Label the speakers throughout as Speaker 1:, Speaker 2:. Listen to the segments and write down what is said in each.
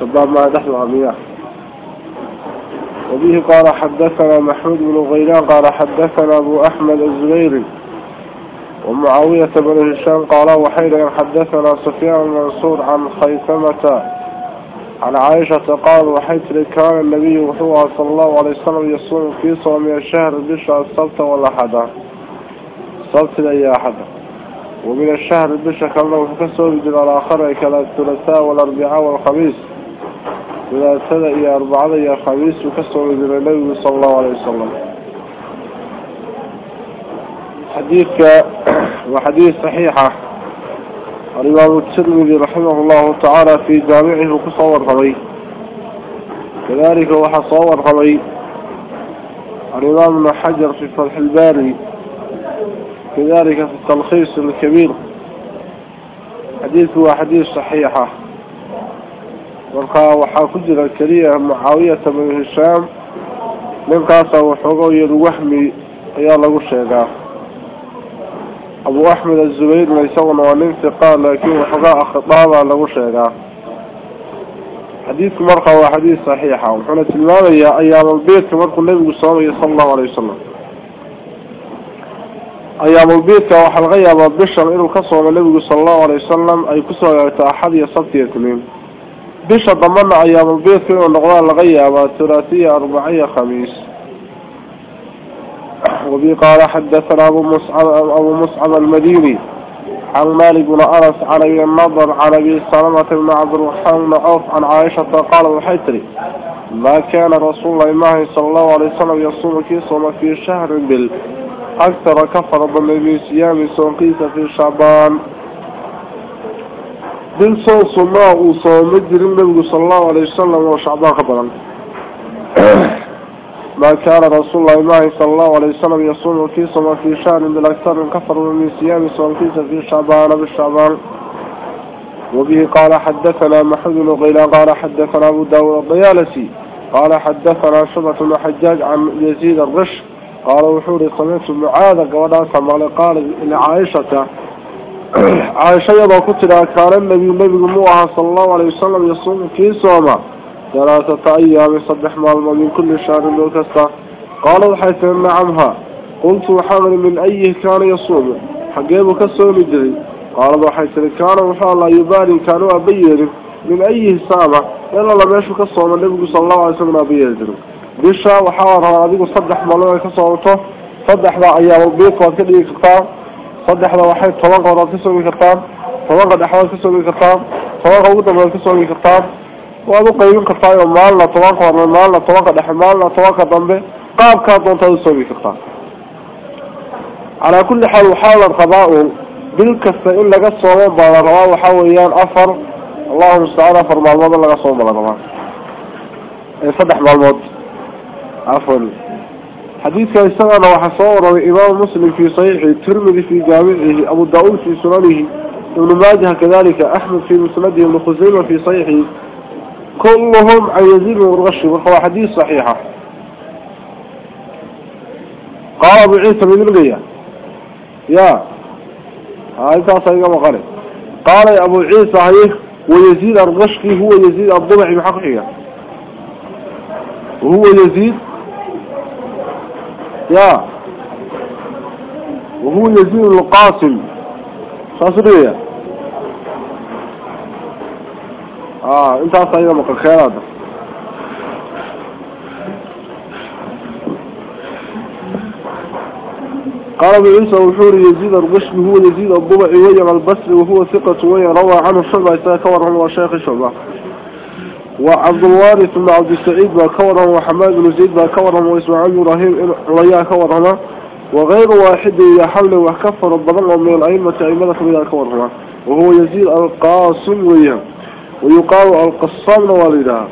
Speaker 1: سباب ما نحن عمياء. وبه قال حدثنا محمود بن غيلان قال حدثنا أبو أحمد الزبيري ومعاوية بن هشام قال وحيدا حدثنا سفيان المنصور عن خيثمة عن عائشة قال وحيث كان النبي وحوه صلى الله عليه وسلم يصوم في صوم الشهر بشع السبت والأحد السبت أي أحد. ومن الشهر بشع كله وحكسه بجل الآخر كلا الثلاثاء والأربعاء والخميس ثلاثاء إلى أربعة إلى خميس وكسه بجل النبي صلى الله عليه وسلم. حديث وحديث صحيحة. الإمام الترمذي رحمه الله تعالى في جامعه كصور قبي كذلك وحصور قبي الإمام ابن حجر في فتح الباري. كذلك في التلخيص الكبير. حديث هو حديث صحيحة. وقال وحاكجر الكريه معاوية بن هشام. من قاسة وحقوي الوحمي يا الله الشيخ أبو أحمد الزبير ليس ونوانين ثقال لكن وحقاء خطابة له شيئا حديث مرقى وحديث صحيحة وحنا تلماذا يا أيام البيت مرقى النبي صلى الله عليه وسلم أيام البيت وحلغي أبا بشر إنه كسر النبي صلى الله عليه وسلم أي كسر أحد يصبت يتمين بشر ضمن أيام البيت كانوا نقضاء لغي ثلاثية أربعية خميس وبي قال حدثنا أبو مصعب, أبو مصعب المديني عن مالك بن أنس عن أبي النضر عن أبي سلمة بن عبد الرحمن بن عوف عن عائشة قال وحيتري ما كان رسول الله صلى الله عليه وسلم يصوم كيصوم في شهر بال أكثر كفر ضمن صيام سوقيس في شعبان. بالصوص ما وصوم مجر النبي صلى الله عليه وسلم وشعبان خبرا. ما كان رسول الله معي صلى الله عليه وسلم يصوم في صوم في شهر بالأكثر كفر من صيام صوم في شعبان بالشعبان وبه قال حدثنا محمد بن قال حدثنا أبو داود الضيالسي قال حدثنا شبة بن حجاج عن يزيد الرش قال وحوري سمعت معاذ قولا سمع قال إن عائشة. يضع كتلا كان النبي النبي صلى الله عليه وسلم يصوم في صومه. ثلاثة أيام صدح مالما من كل شهر لو كستا قالوا حيث نعمها قلت وحامل من أيه كان يصوم؟ حقيبة كسوم جري قالوا حيث كان وحال الله يبالي كانوا أبير من أيه سامة إلا لما يشو كسوم النبي صلى الله عليه وسلم أبير بشا وحاورها أذيك صدح مالما كسومته صدح ذا أيام البيت وكذي كتاب. صدح ذا وحيد طلقه ذا كسوم كتاب. طلقه أحوال كسوم كتاب. طلقه ودى كسوم كتاب. Waad u qaybin kartaa oo maalna tobanka horme maalna tobanka dhexe maalna tobanka dambe qaabkaa doontaad u soogi kartaa calaa kulli xaal waxaa la rabaa un bil kasta in laga soomo baa la rabaa waxaa weeyaan afar allahu mustacaan afar maalmood in laga soomo la rabaa saddex maalmood afan xadiidka isagana waxaa soo waramay imaamu muslim fi saxiixi tirmidi fi jaamicihi abu daa-uud fi sunanihi ibnu maajaha kadalika axmed fi musnadihi ibnu khusayma fi saxiixihi كلهم عن يزيد بن الغشي وهو حديث صحيحة قال أبو عيسى بن الغية يا هاي تاسا قال قال يا أبو عيسى هاي ويزيد الغشقي هو يزيد الضبعي بحقيقة. وهو يزيد يا وهو يزيد القاسم. خاصرية آه انت أصلا أيضا مقال هذا. قال ابو عيسى وحور يزيد الغشم هو يزيد الضبع ويا البصري وهو ثقة ويا روى عنه الشعبة يتكور عنه وشيخ الشعبة وعبد الوارث بن عبد السعيد باكورا وحماد بن زيد باكورا وإسماعيل إبراهيم ويا كورا. وغير واحد يحل وكفر الضبع من الأئمة أئمة من كورا. وهو يزيد القاسم وياه ويقال القصام والدها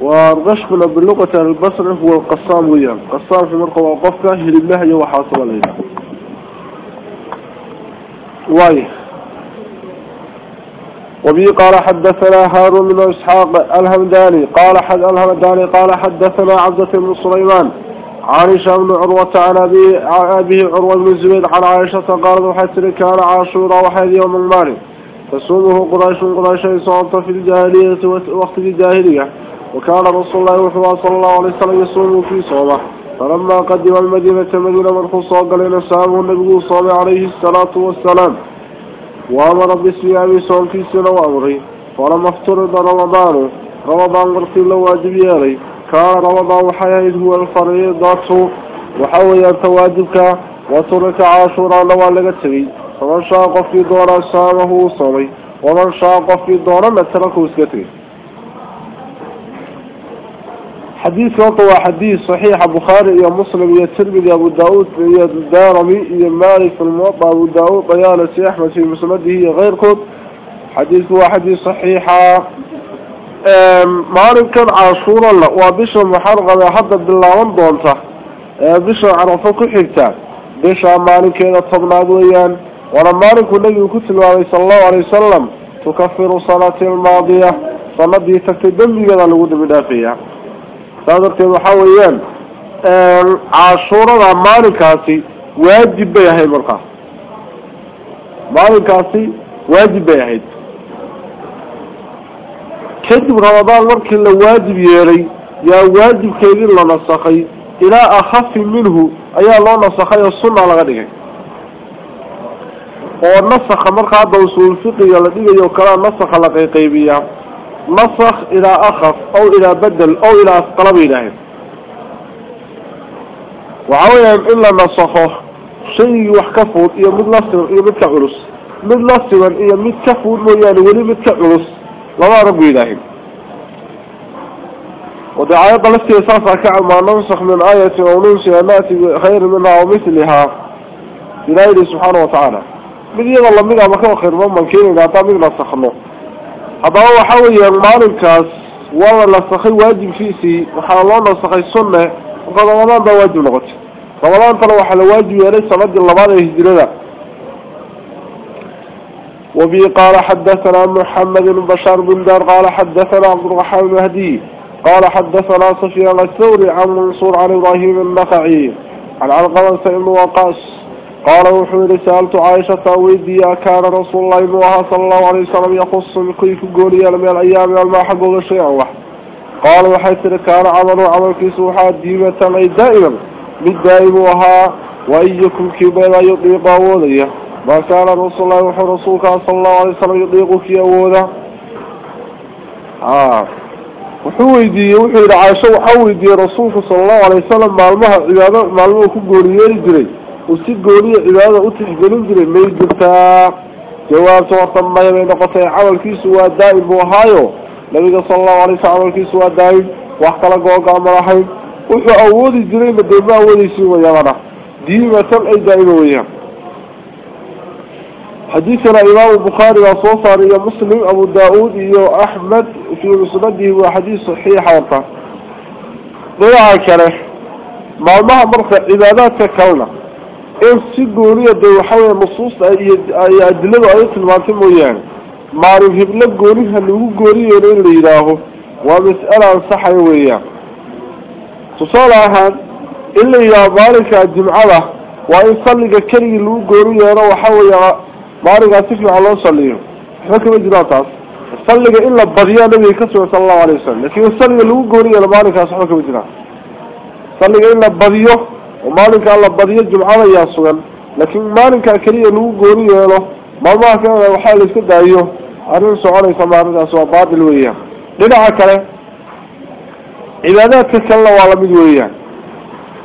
Speaker 1: والرشقنا باللغة البصر هو القصام وياه قصام في مرقى وقفك هل الله يوحاصل عليها واي. وبي قال حدثنا هارون بن إسحاق الهمداني. قال حد الهمداني قال حدثنا عبدة بن سليمان عائشة بن عروة عن أبي عروة بن الزبير عن عائشة قالت وحتى كان عاشوراء وحيد يوم المال تصومه قريش قريش صومت في الجاهلية وقت الجاهلية. وكان رسول الله صلى الله عليه وسلم يصوم في صومه. فلما قدم المدينة مدينة مرخصة قال نسامه النبي صلى عليه الصلاة والسلام. وأمر بصيام صوم في سنة وأمره. فلما افترض رمضان رمضان قرتي لو واجب يالي. كان رمضان وحياه هو الفريضة وحوي التواجبك وترك عاشورا لو لقتري فمن شاق في دور سامه صلي ومن شاق في دور تركه سكتري حديث وطوى حديث صحيح بخاري يا مسلم يا ترمذي أبو داود يا الدارمي يا مالك في الموطأ أبو داود طيالة أحمد في مسنده غير كتب حديث هو حديث صحيح. مالك كان عاشورا لا وبشر محرقة حتى بالله دونته. بشر عرفة كحكتا بشر مالك هذا طبنا ويان وأنا مالك النبي كتل عليه صلى الله عليه وسلم تكفر صلاة الماضية صلاة تكتدم بينا لقود بدافية. صادرت وحويان عاشورا مالكاسي واجب بيهي مرقى. مالكاسي واجب بيهي. كدب رمضان مركي لواجب يالي يا واجب كيدين لنسخي إلى أخف منه أيها الله نسخي السنة لغنيه ونسخ مركا عدى وصول الفقه الذي يوكلا نسخ لقي قيبية نسخ إلى أخف أو إلى بدل أو إلى طلب إلهي وعويا إلا نسخه شيء وحكفود إيا مد لسر إيا مد كعلس مد لسر إيا مد كفود وياني ولي مد كعلس لما رب إلهي ودعاية لفتي أساسا كعب ما ننسخ من آية أو ننسي ناتي خير منها ومثلها إلهي سبحانه وتعالى من يضا الله منها مكان خير مما كيني نعطى من نسخنه هذا هو حوي المال الكاس والله نسخي واجب فيسي وحال الله نسخي السنة وقد رمضان ده واجب لغت رمضان تلو حال واجب يليس رد الله بعد يهجر وبي قال حدثنا محمد بن بشار بن دار قال حدثنا عبد الرحمن المهدي قال حدثنا سفيان الثوري عن منصور عن إبراهيم النخعي عن علقمة بن وقاص قال وحول سألت عائشة ويديا كان رسول الله موها صلى الله عليه وسلم يخص كيف قولي من الأيام والما حقه شيئا واحد قال وحيث كان عمل عمل كسوحا ديمة أي دائما بالدائم وها وأيكم كبيرا يطيق أولية. ما كان رسول الله وحي رسولك صلى الله عليه وسلم يطيق في أوله آه. وحويدي وحيد عائشة وحويدي رسولك صلى الله عليه وسلم معلمها عبادة معلمه كقولي يجري وسيقولي عبادة أتحقلون جري ما يجرتا جواب توطن ما يمين قطع عمل كيسو دائم وهايو نبي صلى الله عليه وسلم عمل كيسو دائم وحكا لقوة عمل حين وحو أولي جري مديما أولي سيوة يغنى ديمة أي دائم وياه حديثنا إمام البخاري وصوصر يا مسلم أبو داود يا أحمد في مسنده وحديث صحيح وطا ضيعا كره ما ما مرخى عبادات كونا إن سيقولي دي وحوي نصوص أي أدلة أي تلمات مويان معروف هبلا قولي هلو قولي يرين ليراه ومسألة صحي ويان تصال أهان إلا يا بارك الجمعة وإن صلق كري لو قولي يرى وحوي maarigaa si fiican loo saliyo waxba kama jiraan taas salliga in la badiyaa nabiga ka sugan sala allahu alayh wasalam lakin salliga lagu gooni yeelo maalinkaas waxba kama jiraan salliga in la badiyo oo maalinkaa la badiyo jumcada ayaa sugan laakiin maalinkaa keliya lagu gooni yeelo maalmaha kalena waxaa la iska daayo arrin soconaysa maalinkaas waa baatil weeyaan dhinaca kale cibaadaadka kalena waa lamid weeyaan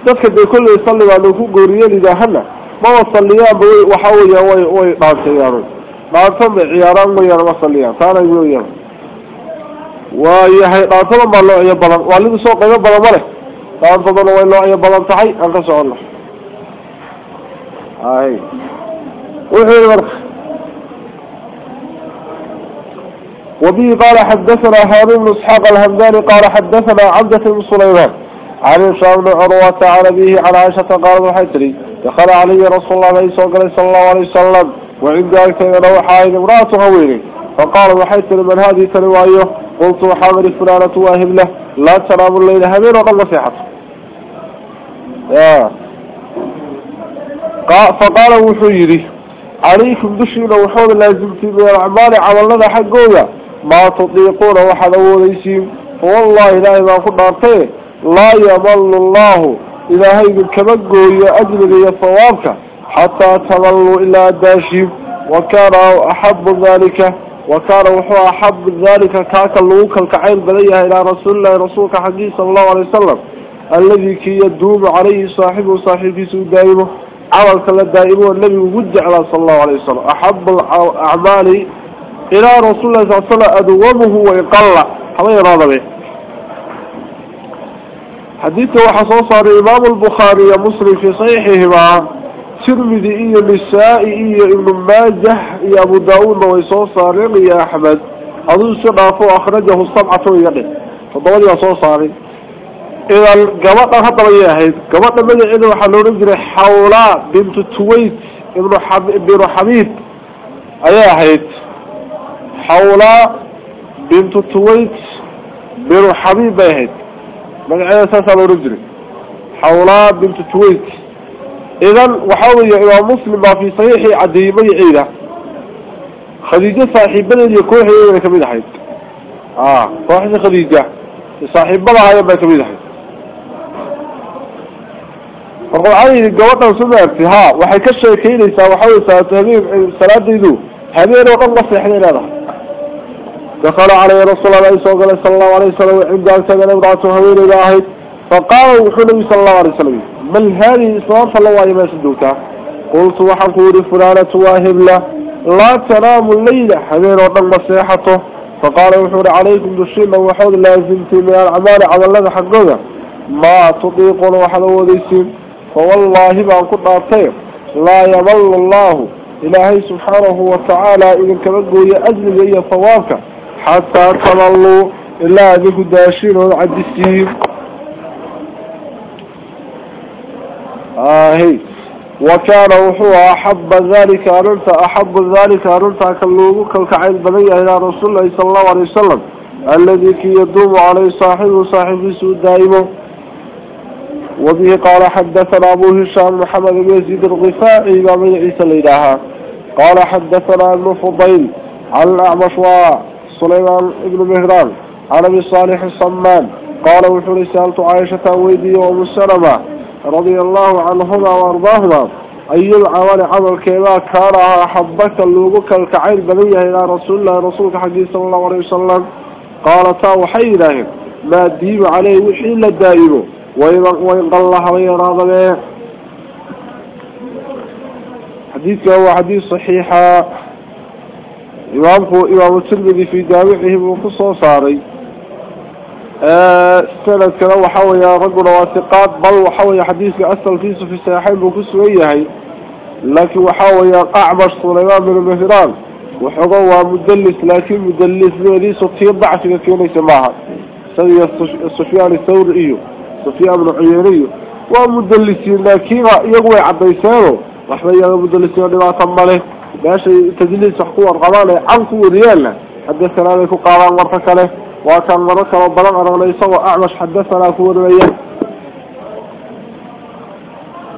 Speaker 1: dadka dee kolley salligaanu ku gooriyeelidahana ما وصليان بوي وحاول وي وي دانتيان دانتم عياران ويان ما صليان تانا يقولون ويحي دانتم ما لو يا بدن والد سو قيب بدن مله دانتم وي لو يا بدن تحي أن كسونا هاي وحي ورخ وبه قال حدثنا هارون بن إسحاق الهمداني قال حدثنا عبدة بن سليمان عن هشام بن عروة عن أبيه عن عائشة قال وحيتري دخل علي رسول الله صلى الله عليه وسلم وعند ذلك روحا امرأة هويني فقال وحيتري من هذه تروايه قلت وحامل فلانة واهب له. لا تنام الليل همين وقل نصيحته. فقال وحيري عليكم دشينا وحول لازمتي من الأعمال عملنا حقويا ما تطيقون وحدوا ليسين والله لا إذا كنا أرتيه لا يمل الله إذا هيد أجل يصوابك حتى تظلوا إلى الداشيم وكان أحب ذلك وكان وحوى أحب ذلك كاك اللوك الكعين بليها إلى رسول الله رسولك حقي صلى الله عليه وسلم. الذي كي يدوم عليه صاحبه صاحبه دائمه عمل كلا دائمه النبي وجد على صلى الله عليه وسلم. أحب الأعمال إلى رسول الله صلى الله عليه وسلم أدومه ويقلع هذا يراد به. حديثه وحصوص الإمام البخاري مسلم في صحيحهما ترمذي إيه النسائي إيه ابن ماجه يا أبو داود ويصوص يا أحمد. أظن سنعفو أخرجه السبعة يقين فضولي وصوص إذا القبطة هذا وياهد قبطة من إذا وحلو نجري حولا بنت تويت ابن حبيب. أياهد حولا بنت تويت بن حبيب أياهد من أي أساس لو نجري حولا بنت تويت. إذا وحاول يا مسلم ما في صحيح عديمي عيدة. خديجة صاحبنا يكون هي كمية حيث آه صاحب خديجة. صاحب هاي ما كمية حيث فقال قوضنا سمعتي ها وحي كشيكينيسا وحاول ساتهمين صلاة ديدو هذين وقال نصيحين هذا دخل عليه رسول الله صلى الله عليه وسلم عند أكتغل امرأته هوين إلهي فقال وحنبي صلى الله عليه وسلم بل هذه صلى الله عليه وسلم قلت وحقوري فلانة واهب له لا تنام الليلة هذين وقال نصيحته فقال وحور عليكم دشين وحول لازمتي من الأعمال على الله حقوقه ما تطيقون وحلو ذيسين فوالله ما كنا أطير لا يمل الله إلهي سبحانه وتعالى إذن كبقوا يأجل زي صوابك حتى تملوا إلا ذيك داشين وعدسين آهي وكان وحوى أحب ذلك أنت أحب ذلك أنت كاللوغك الكعين بني إلى رسول الله صلى الله عليه وسلم. الذي كي يدوم عليه صاحبه صاحبه سوء دائمه وبه قال حدثنا أبو هشام محمد بن يزيد الغفاعي بن عيسى الإلهة قال حدثنا ابن فضيل عن الأعمش وسليمان بن مهران عن أبي صالح الصمان قال وحر سألت عائشة ويدي وأم السلمة رضي الله عنهما وأرضاهما. أي العمل عمل كذا كان أحبك اللوبك الكعين بنية إلى رسول الله رسولك حديث صلى الله عليه وسلم. قال تاو حي ما ديب عليه وحيل الدائم. وإن الله ويراض به. حديثك هو حديث صحيح. إمامه إمام الترمذي في جامعه وقصه صاري. سند كذا وحوي رجل واثقات بل وحوي حديث أصل فيه في الساحين بكسوية لكن وحوي أعمش سليمان بن مهران. وحقوا مدلس لكن مدلس ذي صوتي ضعف كيف يسمعها سيد السفيان الثوري. سفيان بن عييني ومدلسين لكن يقوي عبيسانه رحمة الله مدلسين لما تمله باشي تدليس حقوة القضاء عنكم ريالا حدثنا لكم قاران مرتك له وكان مرتك ربنا أرغ ليس وأعمش حدثنا كون ريال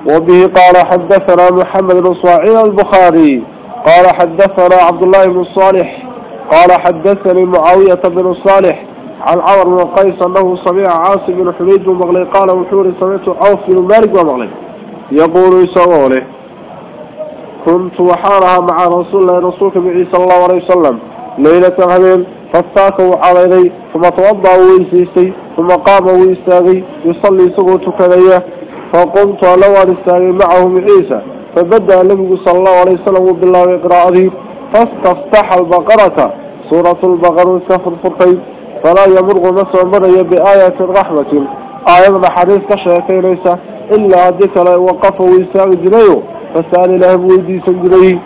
Speaker 1: وبه قال حدثنا محمد بن صاعين البخاري. قال حدثنا عبد الله بن صالح. قال حدثني معاوية بن صالح. عن عمر بن قيس أنه سمع عاصم بن حميد بن مغلي قال وحوري سمعت عوف بن مالك ومغلي يقول يسوله كنت وحارها مع رسول الله رسولك بعي صلى الله عليه وسلم ليلة غبين فاستاك وعلي ثم توضع ويسيسي ثم قام ويستاغي يصلي سقوط كذية فقمت لو أستاغي معه عيسى. فبدأ النبي صلى الله عليه وسلم بالله إقراءه فاستفتح البقرة سورة البقرة سفر فرقين. فلا يمرغ مسوى مريا بآية رحمة. آية حديث كشيكي ليس إلا ذكر وقف ويساغ جنيه. فسأل له ويدي سنجنيه.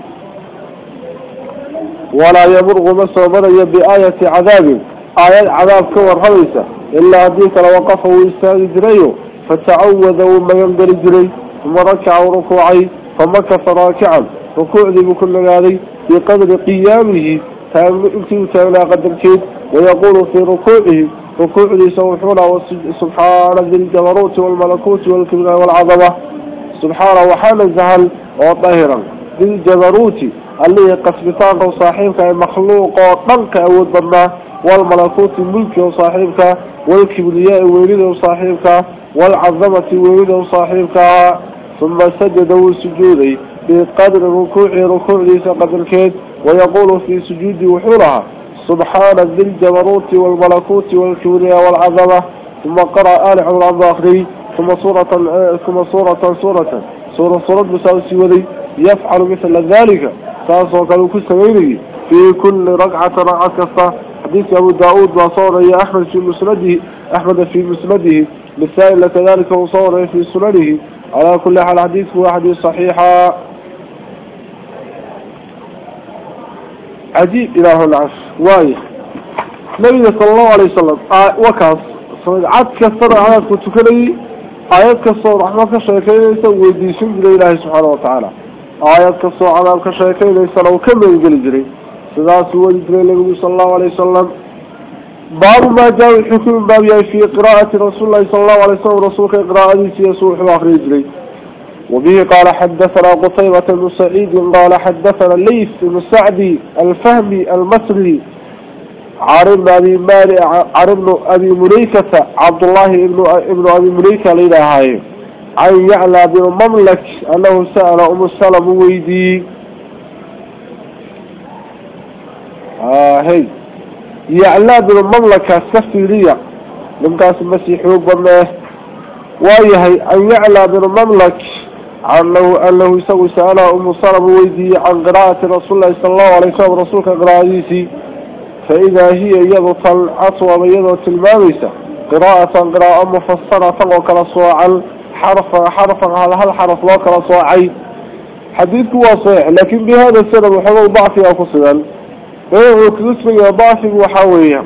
Speaker 1: ولا يمرغ مسوى مريا بآية عذاب. آية عذاب كور خليسة إلا ذكر وقف ويساغ جنيه. فتعوذ وما ينقل جنيه. ثم ركع وركوعي فمكث راكعا. ركوع ذي بكل ذلك بقدر قيامه. تأمئتي وتأمئ قدر كيد. ويقول في ركوعه ركوع دي سوحونا سبحان ذي الجبروت والملكوت والكبراء والعظمة. سبحان وحال الزهل وطهرا ذي الجبروت اللي قسمتان وصاحبك مخلوق وطنك أود بنا والملكوت الملك وصاحبك والكبرياء ويريد وصاحبك والعظمة ويريد وصاحبك. ثم سجد وسجودي بقدر ركوع ركوع ليس قدر كيد. ويقول في سجود وحورها سبحان ذي الجبروت والملكوت والكبرياء والعظمة. ثم قرأ آل عمران بآخره ثم صورة ثم صورة صورة صورة صورة مساوسي وذي يفعل مثل ذلك. تاسو كانوا كسويني في كل رقعة رقعة كفة. حديث أبو داود وصور يا أحمد في مسنده. أحمد في مسنده. مثال كذلك وصور في سننه. على كل حال حديث هو حديث عجيب إله العرش. واي نبي صلى الله عليه وسلم آه وكاس. عد كسر على كتكلي آيات كسر رحمة كشيكين يسوي ديشن جري الله سبحانه وتعالى. آيات كسر على كشيكين يسوي كم يجري جري سداس هو جري النبي صلى الله عليه وسلم. باب ما جاء الحكم باب في قراءة رسول الله صلى الله عليه وسلم رسولك قراءة يسوع وآخر يجري وبه قال حدثنا قطيبة بن سعيد قال حدثنا الليث بن سعدي الفهمي المصري عرب أبي مالي عرب أبي مليكة عبد الله ابن ابن أبي مليكة ليلة هاي. عن يعلى بن مملك أنه سأل أم السلم ويدي. آه هي. يعلى بن مملكة سفيرية من قاس المسيح وبنه ويهي أن يعلى بن مملك عنه أنه يسوي سأله أم صلب ويدي عن قراءة رسول الله صلى الله عليه وسلم رسولك قراءة فإذا هي يضو طلعت ويضو تلماميسة قراءة قراءة مفسرة وكلا صواعا حرف حرف هذا هل حرف وكلا صواعي حديثك هو صحيح لكن بهذا السنة محمد ضعفي أو فصلا إيه كذسمي ضعفي وحاوية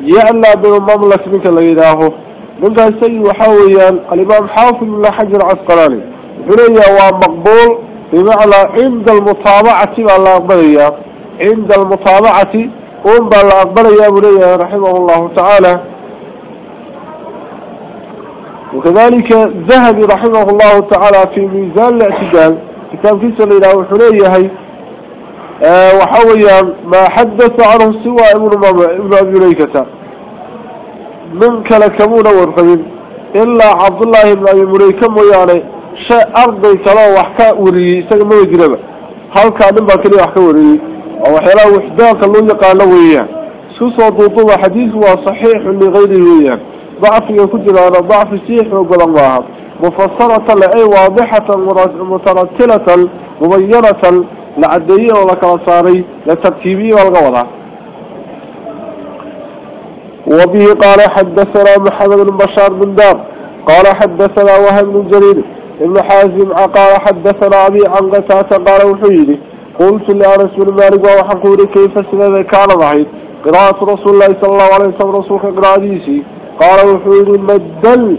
Speaker 1: يعلى بالمملك منك اللي يداهو منك السيد وحاويا الإمام حافظ من حجر عسقلاني عليا ومقبول بمعنى عند المطابعة الله أقبليا عند المطابعة أم بالله أقبليا بليا رحمه الله تعالى. وكذلك ذهب رحمه الله تعالى في ميزان الاعتدال. كتاب كيسا ليلة وحليا هي آه وحويا ما حدث عنه سوى ابن أبي ليكة من كلكمون ورقين إلا عبد الله بن أبي مليكة ويعني shay arday kaloo wax ka wariyey isaga ma jiraba halkaa nin baa keliya wax ka wariyey oo waxyaalaha wixdaanka loo yaqaano weeyaan isku soo duuduba xadiidku waa saxiixu ligayrihi weeyaan dacfiga ku jiraana dacfi sii xoog badan maaha mufasaratan ay waadixatan mutaratilatan mubayanatan la cadeeyey oo la kala saaray la tartiibiyey baa laga wadaa وبه قال حدثنا محمد بن بشار بن دار قال حدثنا وهب بن جرير ابن حازم قال حدثنا أبي عن قتاة قال وحيدي قلت لأنس بن مالك وحقوري كيف سنة كان ضحيد قراءة رسول الله صلى الله عليه وسلم رسولك قراءة قال وحيدي مدل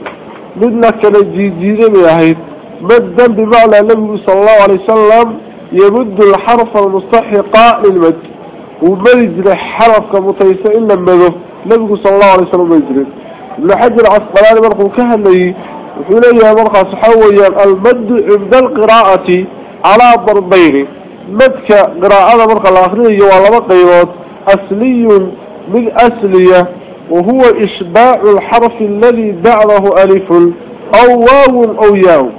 Speaker 1: منك نجيجين بيهيد مدل بمعنى النبي صلى الله عليه وسلم يمد الحرف المستحق للمد. ومجري حرف كمتيسة إلا مده. النبي صلى الله عليه وسلم مجري ابن حجر عسقلاني مرقو وحولي مرخص حويا المد عند القراءة على ضربين. مدك قراءة مرخ الآخرية وعلى قيوات أسلي من أسلية وهو إشباع الحرف الذي بعده ألف أو واو أو ياو.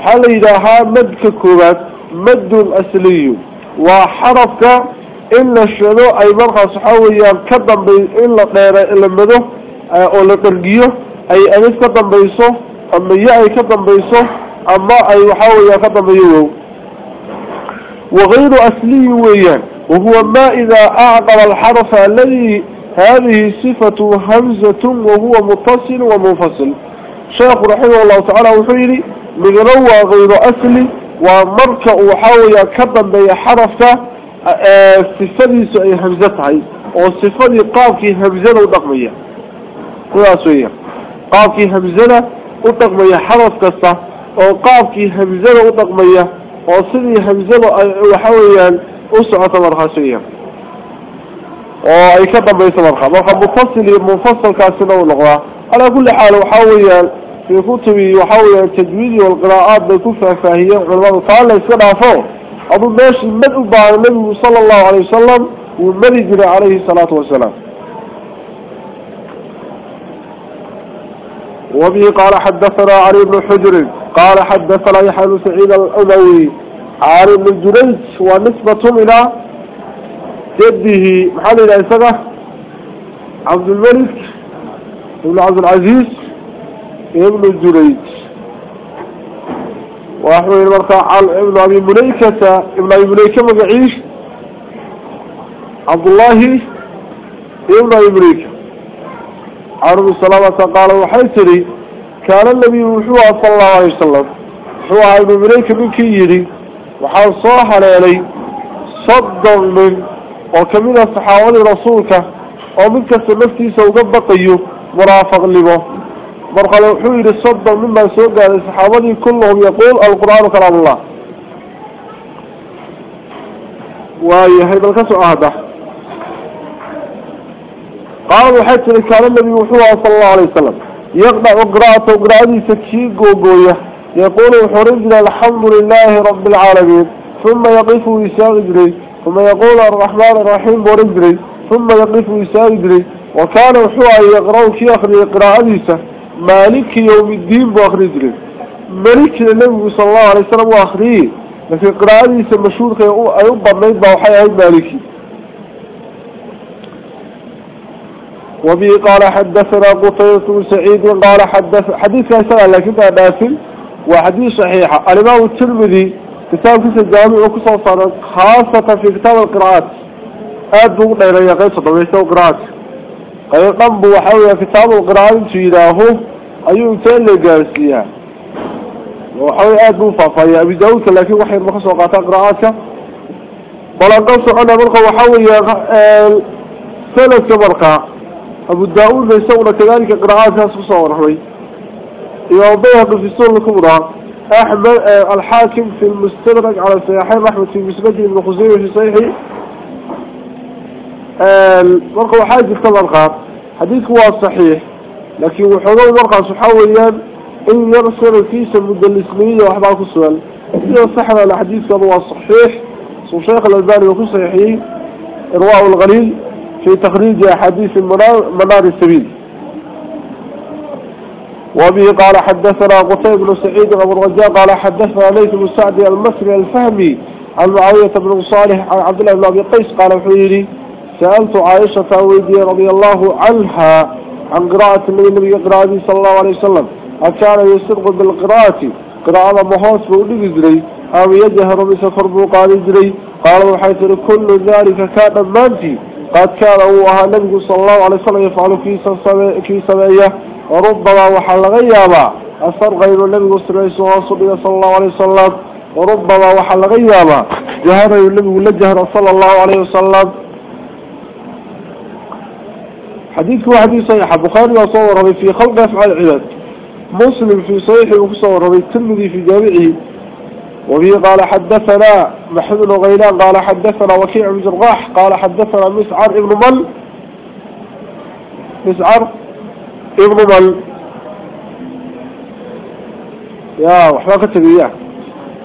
Speaker 1: حال إذا مدك كوبات مد أسلي. وحرفك إلا الشنو أي مرخص حويا كدن بي إلا قيرا إلا مدو أو لترقيه أي أنس كدن أما يأي كدن بيصه أما أي وحاول كدن بيوه وغير أسلي ويان وهو ما إذا أعقل الحرف الذي هذه صفة همزة وهو متصل ومنفصل. شيخ رحمه الله تعالى وحيري من غير أسلي ومركع وحاول كدن بي حرفة صفة أي همزتها وصفة قابك همزة ودقمية قابك همزة وطقمية حرف كسا وقافكي همزلو وطقمية وصني همزلو وحويا وصعطة مرخاشية وعي كتب بيس مرخا مرخا مفصل مفصل كاسنا ونغرا على كل حال وحويا في كتبي وحويا التجويد والقراءات بكفة فاهية وقرمان تعالى السنة فور أبو ماشي مدعو بعلمه صلى الله عليه وسلم ومدعو عليه الصلاة والسلام وبه قال حدثنا علي بن حجر قال حدثنا يحيى بن سعيد الأموي علي بن جريج ونسبة إلى جده إلى إسقى عبد الملك ابن عبد العزيز ابن جريج. وأحمد المرقى ابن أبي مليكة ابن أبي مليكة مقعيش عبد الله ابن أبي مليكة عرض السلامة قال وحيتري كان النبي وحوى صلى الله عليه وسلم. ابن مليكة من كيري وحال صاح علي صدق من وكمل الصحابة رسولك ومن كسر نفتيسة وقبقيه مرافق لبه. مرقل وحوير الصدق مما سوق الصحابة كلهم يقول القرآن كلام الله. ويهيب الكسر أهده قالوا حتى كان النبي وحوه صلى الله عليه وسلم يقطع قراءته وقراءته سكشيق وقوية يقول حرجنا الحمد لله رب العالمين ثم يقف ويساغ ثم يقول الرحمن الرحيم ورجري ثم يقف ويساغ وكان وحوه يقرأ في أخر قراءته مالك يوم الدين بأخر جري ملك النبي صلى الله عليه وسلم وآخره لكن قراءته مشهور أيضا نيبا وحياة مالكي. وبه قال حدثنا قطية بن سعيد قال حدث حديث كان لكن دافل وحديث صحيح. الإمام الترمذي كتاب كيس الجامع وكسر صار خاصة في كتاب القراءات. أدو غير يقيس طبيعته القراءات. قال قنب وحاول كتاب القراءات سيداه أيو تيلي قاسيا وحاول أدو فافايا أبي لكن وحي المخصوص قاتا قراءاتك. بلا قصة أنا مرقى وحاول سنة مرقى أبو داود يسونا كذلك قراءات صور رحمي يوضيها في السنة الكبرى أحمد الحاكم في المستدرك على السياحين أحمد في مسنده ابن خزيمة في صحيحه مرقى وحاجة كمرقى حديث هو صحيح لكن وحضور مرقى سحويا إن يرسل كيس المدلسمية وحباك السؤال إذا صحنا الحديث كان هو صحيح شيخ الألباني صحيحين إرواء الغليل. في تخريج أحاديث منار السبيل. وبه قال حدثنا قتيب بن سعيد أبو الرجاء قال حدثنا ليث بن سعد المصري الفهمي عن معاوية بن صالح عن عبد الله بن أبي قيس قال حيري سألت عائشة ويدي رضي الله عنها عن قراءة النبي قراءة صلى الله عليه وسلم. أكان يسرق بالقراءة. قراءة مهوس بأولي جري أو يجهر بسفر بوقال جري قال وحيث كل ذلك كان مانتي. قد كان هو النبي صلى الله عليه وسلم يفعل في سماية وربما وحل غيابا أثر غير النبي صلى الله عليه وسلم وربما وحل غيابا جهر النبي لجهر صلى الله عليه وسلم. حديث حديث صحيح بخاري وصوره في خلق أفعال العباد. مسلم في صحيح وصوره الترمذي في جامعه. وفي قال حدثنا محمد غيلان قال حدثنا وكيع بن جرغاح قال حدثنا مسعر ابن مل. مسعر ابن مل. يا وحباك تبيع.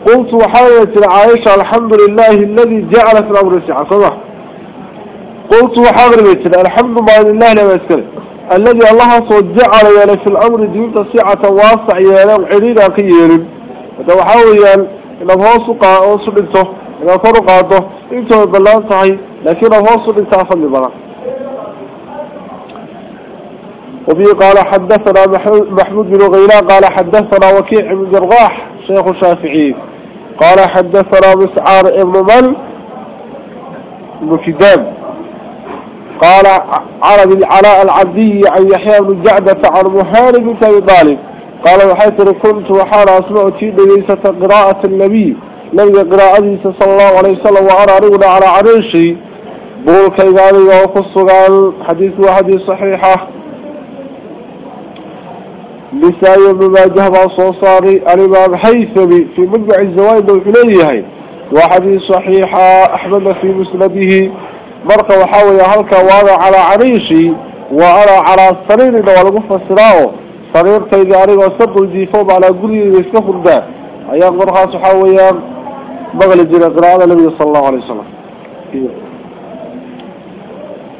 Speaker 1: قلت وحاولت عائشة الحمد لله الذي جعل في الأمر السعة قلت وحاولت الحمد لله لما يسكر الذي الله صد جعل في الأمر دين سعة واسع يعني وعلينا كيير هذا وحاول inaad hoos u hoos u dhigto inaad kor u qaado intooda ballaan tahay laakiin inaad hoos u dhigtaa fadli وفي قال حدثنا محمود بن غيلان قال حدثنا وكيع بن جرغاح شيخ الشافعي قال حدثنا مسعار ابن مل بن قال عرب العلاء العبدي عن يحيى بن جعدة عن محارب بن طالب قال وحيث كنت وحال أسمع تيد ليسة قراءة النبي نبي قراءة صلى الله عليه وسلم وأنا رغنا على عريشي بول كيغاني وقص قال حديث وحديث صحيحة. لسائي بن ما جهب صوصاري الإمام حيثمي في مجمع الزوائد والحليه وحديث صحيحة أحمد في مسنده. مرقى وحاول هلك وهذا على عريشي وأنا على السرير إنه ولقف السراء سرير تيجاري وصد الجيفوب على قولي يسكفر ده أيام مرقى سحاويا بغل جرى قراءة النبي صلى الله عليه وسلم.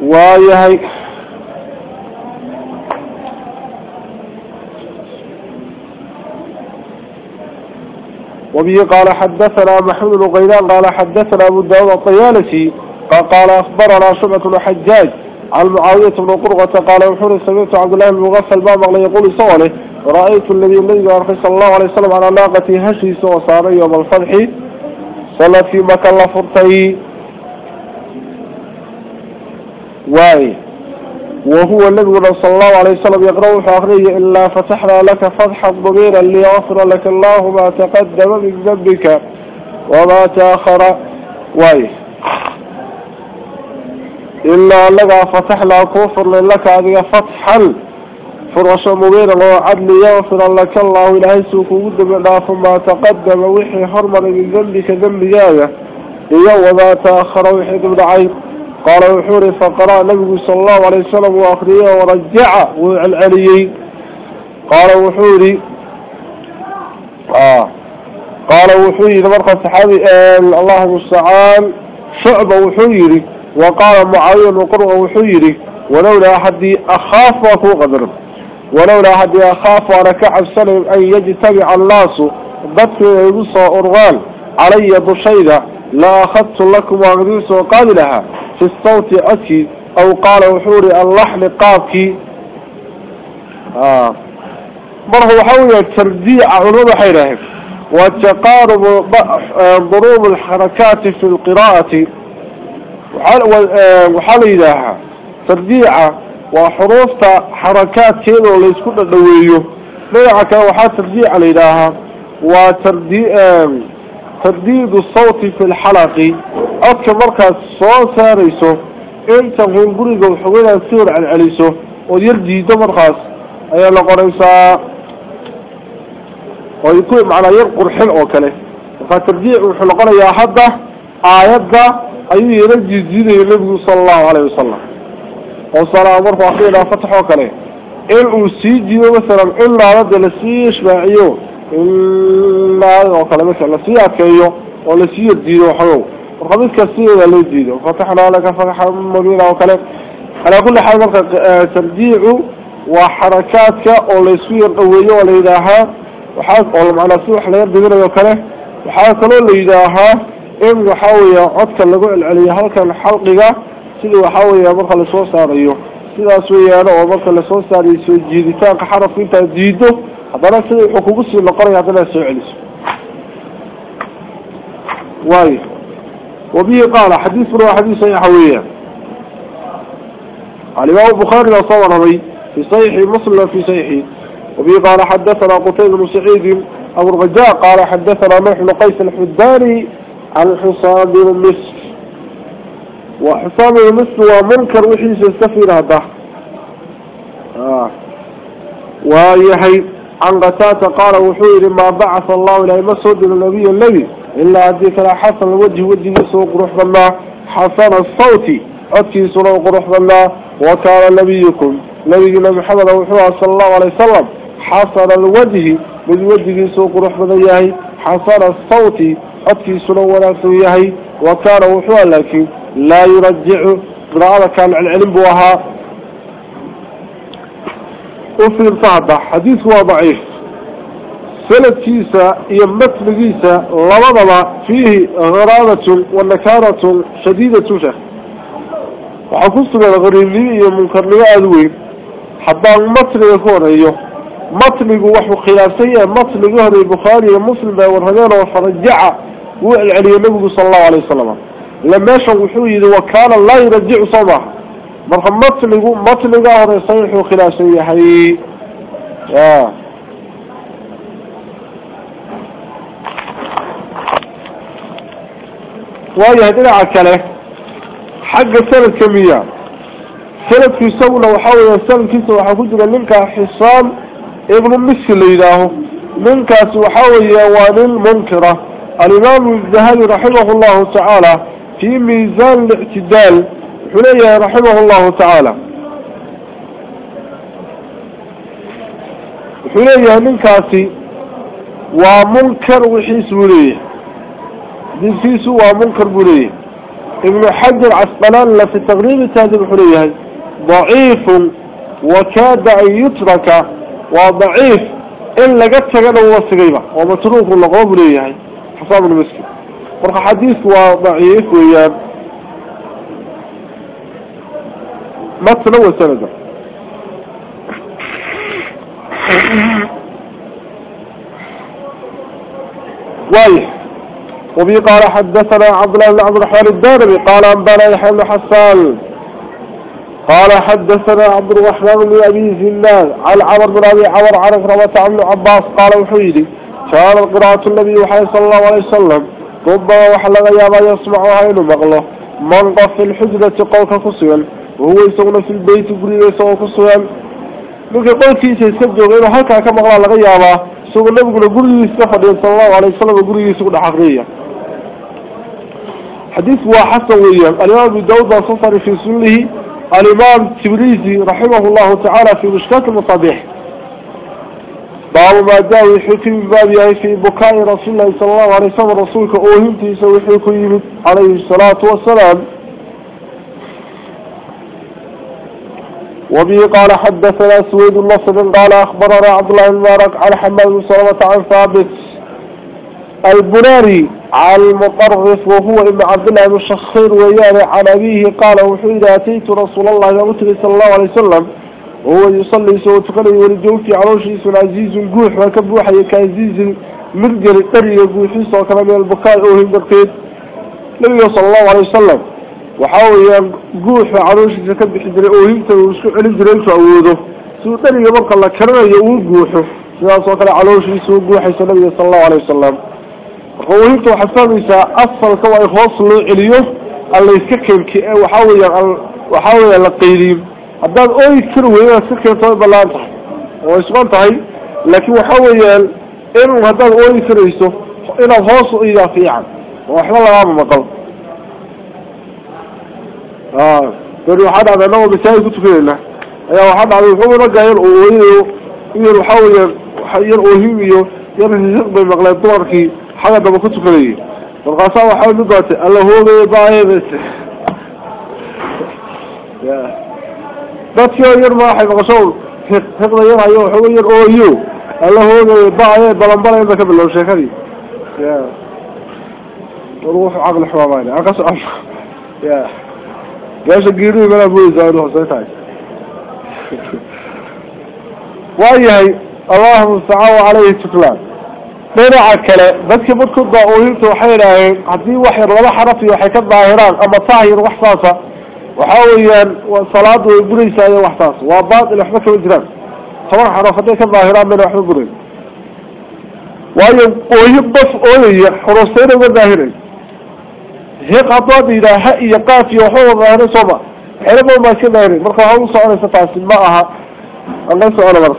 Speaker 1: ويهي وبه قال حدثنا محمد الغيلان قال حدثنا أبو داود الطيالسي قال أخبرنا شبة الحجاج عن معاوية بن قرغة قال وحور سمعت عبد الله بن مغفل ما مغلي يقول صوله رأيت الذي النبي صلى الله عليه وسلم على ناقة هشيس وصار يوم الفرح صلى في مكان لفرته واي. وهو الذي صلى الله عليه وسلم يقرأ في إلا فتحنا لك فتحا ضميرا ليغفر لك الله ما تقدم من ذنبك وما تأخر. واي. إلا لك فتحنا كفر لك هذه فتحا فرش مبينا وعدل يغفر لك الله إلهي سوك ودم ما تقدم وحي حرمر من ذنبك ذنب جاية. إياه تأخر وحي ذنب عين. قال وحوري فقرأ النبي صلى الله عليه وسلم وأخريه ورجع والعلي قال وحوري آه. قال وحوري مرقى الصحابي الله المستعان. شعب وحوري. وقال معاوية وقرأ وحوري ولولا أحد أخاف وفوق قدر ولولا أحد أخاف كعب سلم أن يجتمع الناس ضدك يبصى أرغال علي بشيدة لا أخذت لكم وأغديس وقال لها في الصوت أكي أو قال وحوري اللحن قابكي. آه. مرة وحاول ترديع علوم حيرهم وتقارب ضروب الحركات في القراءة. وحال إلها ترديع وحروف حركات كيلو اللي يسكن الدوية بيعك وحال ترديع لإلها وترديع ترديد الصوت في الحلق أذكى مركز صوت ساريسو. انت هون قريقا وحوينا سير وكله أي يرجي زيده النبي صلى الله عليه وسلم. وصلاة مرفع أخيرا فتح وكله إن أسيجي مثلا إلا رد لسيش معيو إلا وكله مثلا لسيأكيو ولسيء الدين وحيو وقبل كثير اللي جيده فتحنا لك فتحا مبينا وكلام على كل حال مركز ترجيع وحركاتك أو ليسوية قوية وليداها. وحاك أو معنا سوح ليردقنا وكله وحاك لو ليداها. ان وحاوية عدك اللقوع العليا هلك الحلقة سيدي وحاوية مركز لسوء ساريو سيدا سويانا ومركز لسوء ساري سوء جيدتان كحرف انت جيده هذا سيدي السيد لقرية هذا سوء عليس وايه وبه قال حديث روى حديث صحيح حوية الإمام البخاري صور رضي في صحيح مسلم في صحيح وبه قال حدثنا قتيل بن سعيد أبو الرجاء قال حدثنا نوح قيس الحداني عن حصان بن مصر وحصان مصر ومنكر وحيس السفير هذا. آه. ويحي عن قتاتة قال وحير ما بعث الله إلى مسعود النبي النبي إلا أديك لا حسن الوجه وجه سوق روح الله. حسن الصوت أتي سوق روح الله. وكان نبيكم نبينا محمد وحوه صلى الله عليه وسلم حسن الوجه من وجه سوق روح الله. حسن الصوت أتي سوق وناسه وكان وحوه لكن لا يرجع برعاده كان العلم بوها. وفي الفاضح حديث ضعيف سلسكيسة يمتلقيسة لبضل فيه غرابة ونكارة شديدة شيخ وحكوست من الغريبين يمنكر لي أدوين حتى المطلق يكون أيوه مطلق وحو خلافية مطلق هذا البخاري مسلم والهجان وفرجع. والعلي النبي صلى الله عليه وسلم. لما يشعر وحوي وكان لا يرجع صباح. مرحب مطلق مطلق هذا صحيح وخلافية حي آه. وايه دلع كله حق سنة كمية. سنة في سولة وحاول السنة كيسة وحاول منك حصان ابن اللي يداه منك وحاول يوان المنكرة الإمام الزهري رحمه الله تعالى في ميزان الاعتدال. حلية رحمه الله تعالى. حلية من كاسي ومنكر وحيس وليه ديسيس ومنكر بوليه ابن حجر عسقلان في التغريب تهدم حلية ضعيف وكاد أن يترك وضعيف إلا قد هو السقيمة ومتروك اللقوم ليه. حساب المسكين. مرخ حديث وضعيف ويان مثل وسنده وايح. وبي قال حدثنا عبد الله بن عبد الرحمن الدارمي قال أنبانا يحيى بن حسان. قال حدثنا عبد الرحمن بن أبي زناد على عمر بن أبي عمر عن كرمة عن عباس قال وحيدي كان القراءة النبي صلى الله عليه وسلم ربما وحلق يا ما يسمعها إنه مغله من في الحجرة قولك كسوان وهو يسوون في البيت قريب يسوون كسوان لك قول كيسا يسجل غيره هكا كما قال لغا يابا النبي قل قريب يستفد صلى الله عليه وسلم قريب يسوون حقرية حديث واحد ويام الإمام بداود صفر في سنه الإمام تبريزي رحمه الله تعالى في مشكات المصابيح. باب ما جاء يحكم باب في بكاء رسول الله صلى الله عليه وسلم رسولك أوهمت يسوي حكم عليه الصلاة والسلام وبه قال حدثنا سويد النصر قال أخبرنا عبد الله المبارك عن حماد بن عن ثابت البناري على المطرف وهو ابن عبد الله بن الشخير وياني عن أبيه قال وحيد أتيت رسول الله صلى الله عليه وسلم. وهو يصلي سوى تقلي ورجوك عروشي سن عزيز قوح وكبوح كعزيز مرقر التري قوحي سوى كلام البكاء أوهم درقيد النبي صلى الله عليه وسلم وحاول قوح عروشي سكبح جري أوهم تنسكو علم جريك أوده سوى تري يبقى الله كرنا يقول قوحه سوى كلام عروشي سوى قوحي سنبي صلى الله عليه وسلم. قوهيته حسابيسا أصل كوا إخواص له إليه اللي يسكن كي وحاول وحاول القيدين هذا أي كروي سكن طيب بلانته ويسقط هاي لكن وحاول إنه هذا أي كرويسه إلى الهوس إذا في عام وإحنا الله عام مقال آه ترى واحد على نوع بساي كنت فيه له يا واحد على الحمر رجع يرقويه يرحاول يرقويه يرهق بمقلة دوركي حاجة دابا كنت كليه والقصة وحاول نضغط الله هو بيضاعي بس dadkii oo yar maaxay maqashow hiqda yar ayo waxooga yar ooyo alla hoogayo baaye balanbala inta ka bilow sheekadii ya wuxuu caqli xumaamayn aan ka socon ya meesha geerihi malaa boodaysaa inu hosay tahay waayahay allahu mustacaan caleyhi tuklaan dhinaca kale dadkii markuu daa-ooyinta waxay idhaaheen haddii wax yar laba xaraf iyo waxay ka daahiraan ama tahyir wax saasa وحاوليان صلاة وإبني سايا وحساس وابات إلى حرفة الإجرام. طبعا حرفتين كان ظاهرا من أحد القرين ويبص أولي حرسين وظاهرين هيق عطوات إلى حقي يقافي وحوه ظاهرين صوبة. حرفة ما كان ظاهرين مرقا هون سؤالة ستعسل معها الله سؤالة برس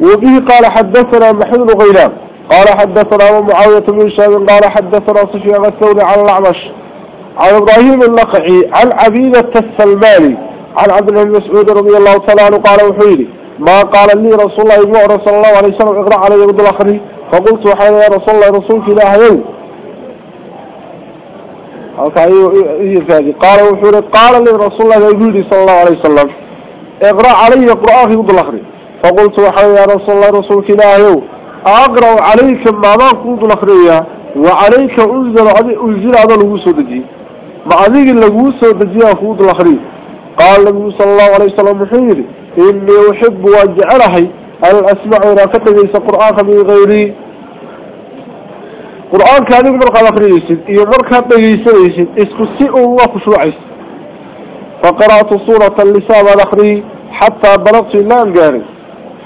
Speaker 1: وبه قال حدثنا محمد غيلان. قال حدثنا ومعاوية بن شاب قال حدثنا صفيان الثوري على العمش عن إبراهيم النقعي عن عبيدة السلماني عن عبد الله بن مسعود رضي الله تعالى عنه قال وحيلي ما قال لي رسول الله يقول رسول الله عليه وسلم اقرأ علي يقول الآخرين فقلت وحيلا يا رسول الله رسولك إله يوم قال وحيلي قال لي رسول الله يقول صلى الله عليه وسلم اقرأ علي يقرأ يقول الآخرين فقلت وحي يا رسول الله رسولك إلهي أقرأ عليك ما ما كنت الأخرية وعليك أنزل أنزل هذا الوسو دجي مع ذيك الوسو دجي أخوض الأخرين قال النبي صلى الله عليه وسلم محيري إني أحب وأجعله أن أسمع وراكت ليس قرآن من غيري قرآن كان يقول قال أخريسي إيه مركات ليسيسي اسكو سيء الله خشوعيس فقرأت صورة اللسان الأخري حتى بلغت الله الجاري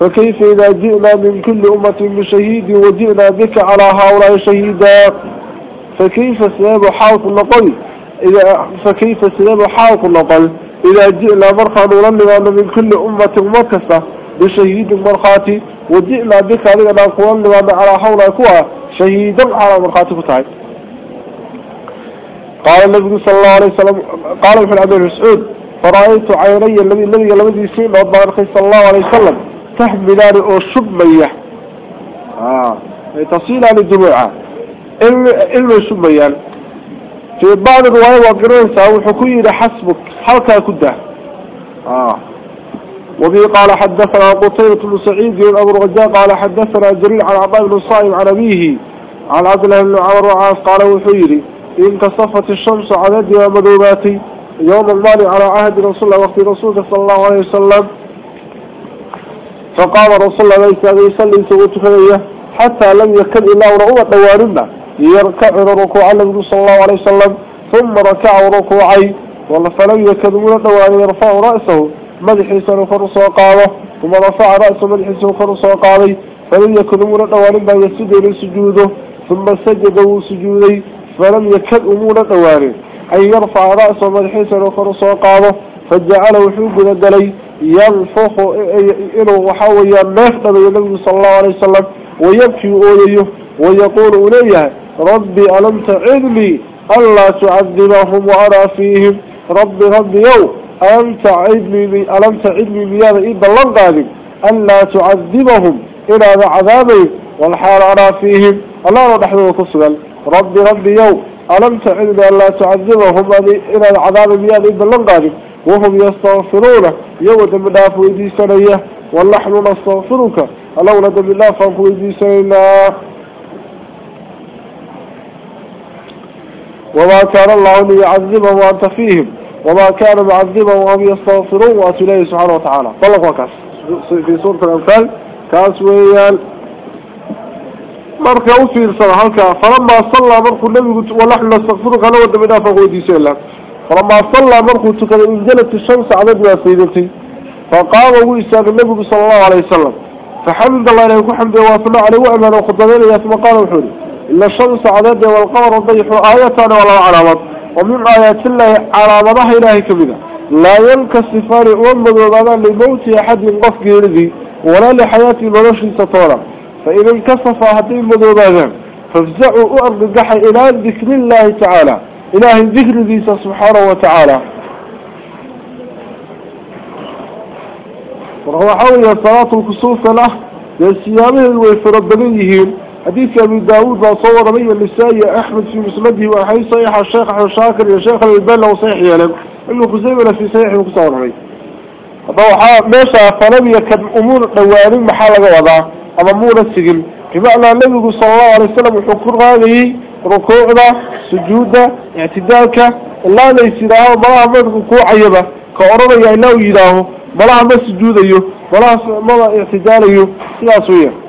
Speaker 1: فكيف إذا جئنا من كل أمة بشهيد وجئنا بك على هؤلاء شهيدا فكيف سياب حاوك النطل إذا فكيف سياب حاوك النطل؟ إذا جئنا مرخى نولنا من كل أمة مكسة بشهيد مرخاتي وجئنا بك علينا نقول على هؤلاء كوا شهيدا على مرخاتي فتاي. قال النبي صلى الله عليه وسلم قال في العبد مسعود فرأيت عيني الذي الذي الذي سين وضع صلى الله عليه وسلم تحملان أو شبية آه تصيل عن الدموع إلما شبيان في بعض الرواية وقرنسا وحكوية حسبك حلقة كدة. آه. وفي قال حدثنا قطيرة بن سعيد أبو رجاء قال حدثنا جرير عن عطاء بن صائم عن أبيه عن عبد الله بن عمر وعاص قال وحيري إن كصفت الشمس على يدي ومذوباتي يوم المالي على عهد رسول الله وقت رسولك صلى الله عليه وسلم. فقام رسول الله ليس يصلي سويت خليه حتى لم يكن إلا ورؤوة دوارنا يركع ركوع النبي صلى الله عليه وسلم ثم ركع ركوعي. والله يكن من دوار يرفع رأسه. مدحي سنفر سوقاوه ثم رفع رأسه مدحي سنفر سوقاوي فلم من دوار ما يسجد لسجوده. ثم سجد وسجودي فلم أمور دوار أن يرفع رأسه مدحي سنفر سوقاوه فجعله حوق ندلي ينفخ إنه وحاول ينفخ النبي صلى الله عليه وسلم ويبكي أوليه ويقول إليه ربي ألم تعذني ألا تعذبهم وأرى فيهم. ربي ربي يو ألم تعذني ألم تعذني بيانا إذا الله قادم ألا تعذبهم. إلى عذابي. والحال أرى فيهم. الله نحن وتصل ربي ربي يو ألم تعذني ألا تعذبهم. إلى العذاب بيانا إذا الله قادم وهم يستغفرون. يود من دافو إذي سنية. واللحن نستغفرك. ندم الله فانفو إذي سنية. وما كان الله ليعذبهم وأنت فيهم وما كان معذبهم وهم يستغفرون وأتوا سبحانه وتعالى. طلق وكاس في سورة الأنفال كاس ويال مركا أفير صلى فلما صلى مركو النبي ونحن نستغفرك أنا ودى من أفق ويديسي الله فلما صلى مركو تكن انزلت الشمس عدد يا سيدتي. فقام ويساق النبي صلى الله عليه وسلم. فحمد الله إليه وحمد واسمع عليه وأمان وخطبين ثم قال وحوري إلا الشمس عدد والقمر الضيح آياتان ولا علامات. ومن آيات الله علامتها إلهي كبيرة. لا ينكسفان ومضوا وضعنا لموت أحد قف جيرذي ولا لحياة منوش سطورة فإذا انكسف هدين مضوبانا فافزعوا أرقح إلى ذكر الله تعالى. إله الذكر ذي سبحانه وتعالى. وهو حول صلاة الكسوف له للسيامه الويفربنيهم حديث أبي داود وصور بي النسائي أحمد في مسنده وحي صيح الشيخ أحمد شاكر يا شيخ البال لو صيح يلم إنه خزيمنا في صيح وكسور بي طبعا ماشا فلم يكن أمور دوارين محالة وضع أما أمور السجن بمعنى النبي صلى الله عليه وسلم حكر هذه ركوعنا سجودة اعتدالك الله ليس له بلا ما ركوع عيبة. كأرضا يعلو يلاه بلا ما سجود أيه بلا ما اعتدال أيه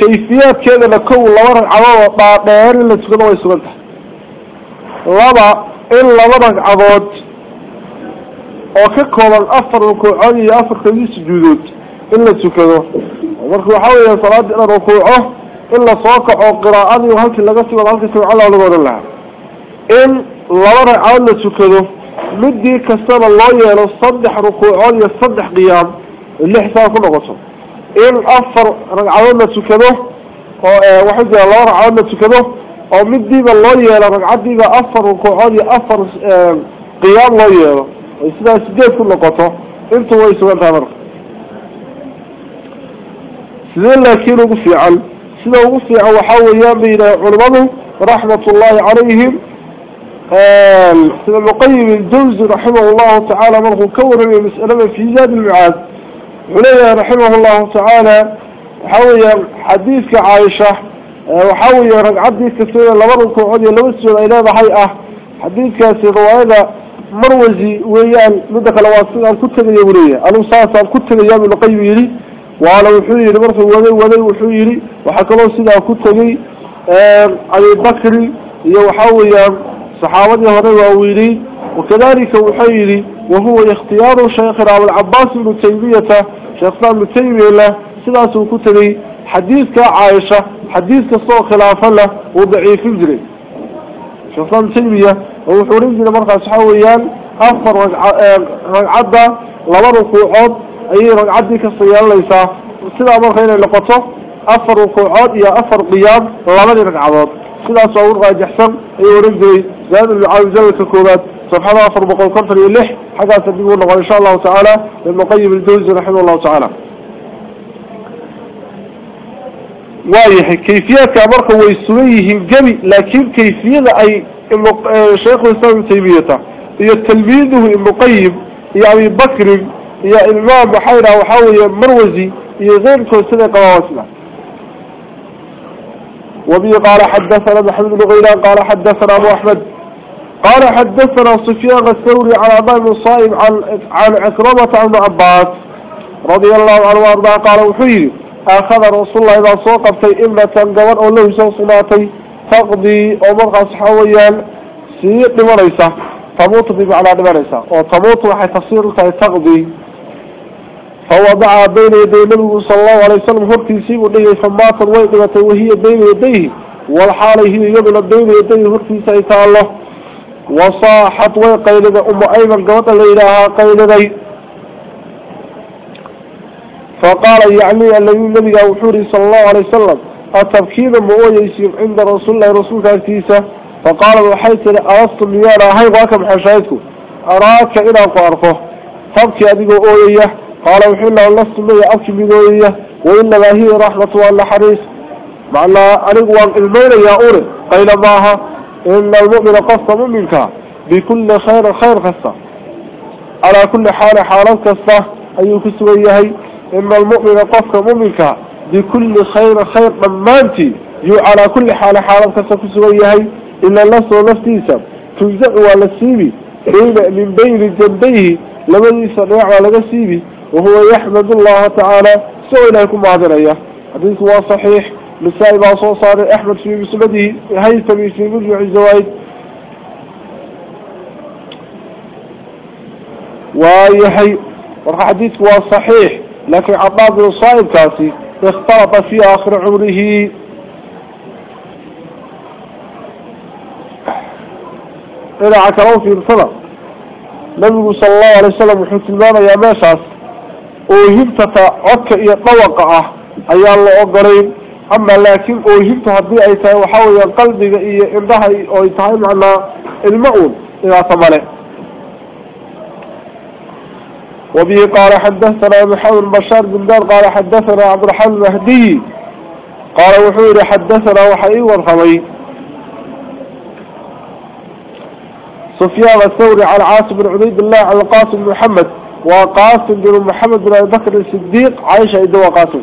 Speaker 1: كيفيات كذا نكو لورا عبود بعدين نسكنه ويسكنه لبا إلا لبا عبود أكك ولا أفر وكل عني أفر خليش جدود إلا سكنه وركو حاول صلاة إلا ركوعه إلا صاقع قراءة وهل كل جسم ولا جسم على ولا ولا إن لورا عبود سكنه مدي كسر الله يا صدح ركوعه يا صدح قيام. اللي حساب كله قصر إن أفر رجعون لتكده آه، واحد يا الله رجعون لتكده أو مدي بالله يا الله رجعدي بأفر وكوعي أفر آه، قيام الله يا الله إذا سديت كل قطع. أنت ويسوع الأمر سدلا كيلو في عل سدوا وفي عو حاول بين علمه رحمة الله عليهم. آه، سلم قيم الدوز رحمه الله تعالى مرخو كورا بمسألة في زاد المعاد. علي رحمه الله تعالى. حوية حديثك عائشة. آه، وحوية رجع حديثك سورة لبرك وعودي لبسر إلى ضحية حديثك سيروا هذا مروزي ويان مدك الواصل عن كتب اليومية الوصاص عن كتب اليوم القيوي وعلى وحيري لبرك ودي ودي وحوري وحكى الله سيدا عن كتب لي على بكري يوحوية صحابة هذا وعويري وكذلك وحيري وهو اختيار الشيخ رأو العباس بن تيمية شيخ رأو بن تيمية له. سلاس وكتري حديثك عائشة حديث صوء خلافة له وضعيف الجري. شيخ رأو بن تيمية وحوريز آه، إلى مرقى سحويان أفر رقعدة لبرك وعود أي رقعدة كالصيان ليسا سلا مرقى إلى لقطه أفر وقعود يا أفر قيام لبرك وعود سلاس وورقى جحسن أي ورقزي لأن العالم جلل كالكوبات صفحة أفر بقول كفر يلح. حقا سبيقون إن شاء الله تعالى للمقيم الجوزي رحمه الله تعالى. وايح كيفية كامرك ويسويه جمي لكن كيفية أي شيخ الإسلام تيمية. هي تلميذه المقيم أبي بكر يا إمام بحيرة وحاوية مروزي يا كل سنة قواسنا. وبي قال حدثنا محمد بن غيلان قال حدثنا أبو أحمد قال حدثنا سفيان الثوري عن عبد بن صائب عن عن عكرمة عن عباس رضي الله عنه وأرضاه قال وحيري أخذ رسول الله إذا صوقفتي ابنة قبر أو له صناتي تقضي أو مرقى صحويا سيئ لمريسة. تموت بمعنى لمريسة. وتموت وحي تصير تقضي. فوضع بين يدي النبي صلى الله عليه وسلم هرتي سيب وديه فمات الويقبة وهي بين يديه. والحالة هي يبنى بين يديه هرتي سيطان الله وصاحت ويقيلد أم أيمن قوة لإلها قيلدي فقال يعني الذي النبي وحوري صلى الله عليه وسلم التبكير مؤيسين عند رسول الله رسول كيسة فقال وحيث أرست ميانا هاي واكم حشايتكم. أراك إلى قارفه تبكي أدقوا أوية. قال وحنا لست مي أبكي بذويه وإنما هي رحمة الله حريص معنى أنقوا المين يا أوري. قيل ماها إن المؤمن قصة مؤمنك بكل خير خير قصة. على كل حال حالات قصة. أي كسويهي إن المؤمن قصة مؤمنك بكل خير خير ضمانتي يو على كل حال حالات قصة كسويهي إن الله نفتيسا تجزأ على السيبي بين من بين جنبيه. لمن يسرع على السيبي وهو يحمد الله تعالى. سوى إليكم معذرية حديث هو صحيح نسائي باصو صار أحمد في مسنده هيثمي في مجمع الزوايد. ويحي والحديث هو صحيح لكن عطاب الصائب كاسي اختلط في آخر عمره. إلى عكرون في الصلاة. نبي صلى الله عليه وسلم وحيث المانا يا ماشاس codka iyo dhawaqa ah ayaa la oohintu haddii ay tahay waxa weeyaan qalbiga iyo indhaha oy tahay macnaa ilmo uun sidaasa male وبه قال حدثنا محمد بشار بن دار قال حدثنا عبد الرحمن المهدي قال وحور حدثنا وحي والخمي سفيان الثوري عن عاصم بن عبيد الله عن القاسم بن محمد وقاسم بن محمد بن بكر الصديق عائشة إذا وقاسم.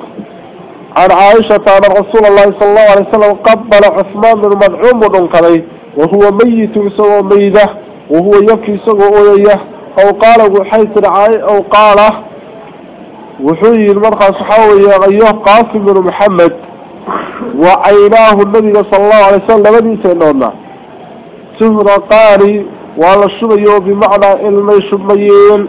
Speaker 1: عن عائشة أن رسول الله صلى الله عليه وسلم قبل عثمان بن مدعوم ونقليه وهو ميت سوى ميدة وهو يبكي سوى أوليه أو قال وحيث رعاي أو قال وحي المرخى صحاوي أيها قاسم بن محمد وعيناه النبي صلى الله عليه وسلم الذي سيدنا سهر قاري وعلى الشبيو بمعنى المي شبيين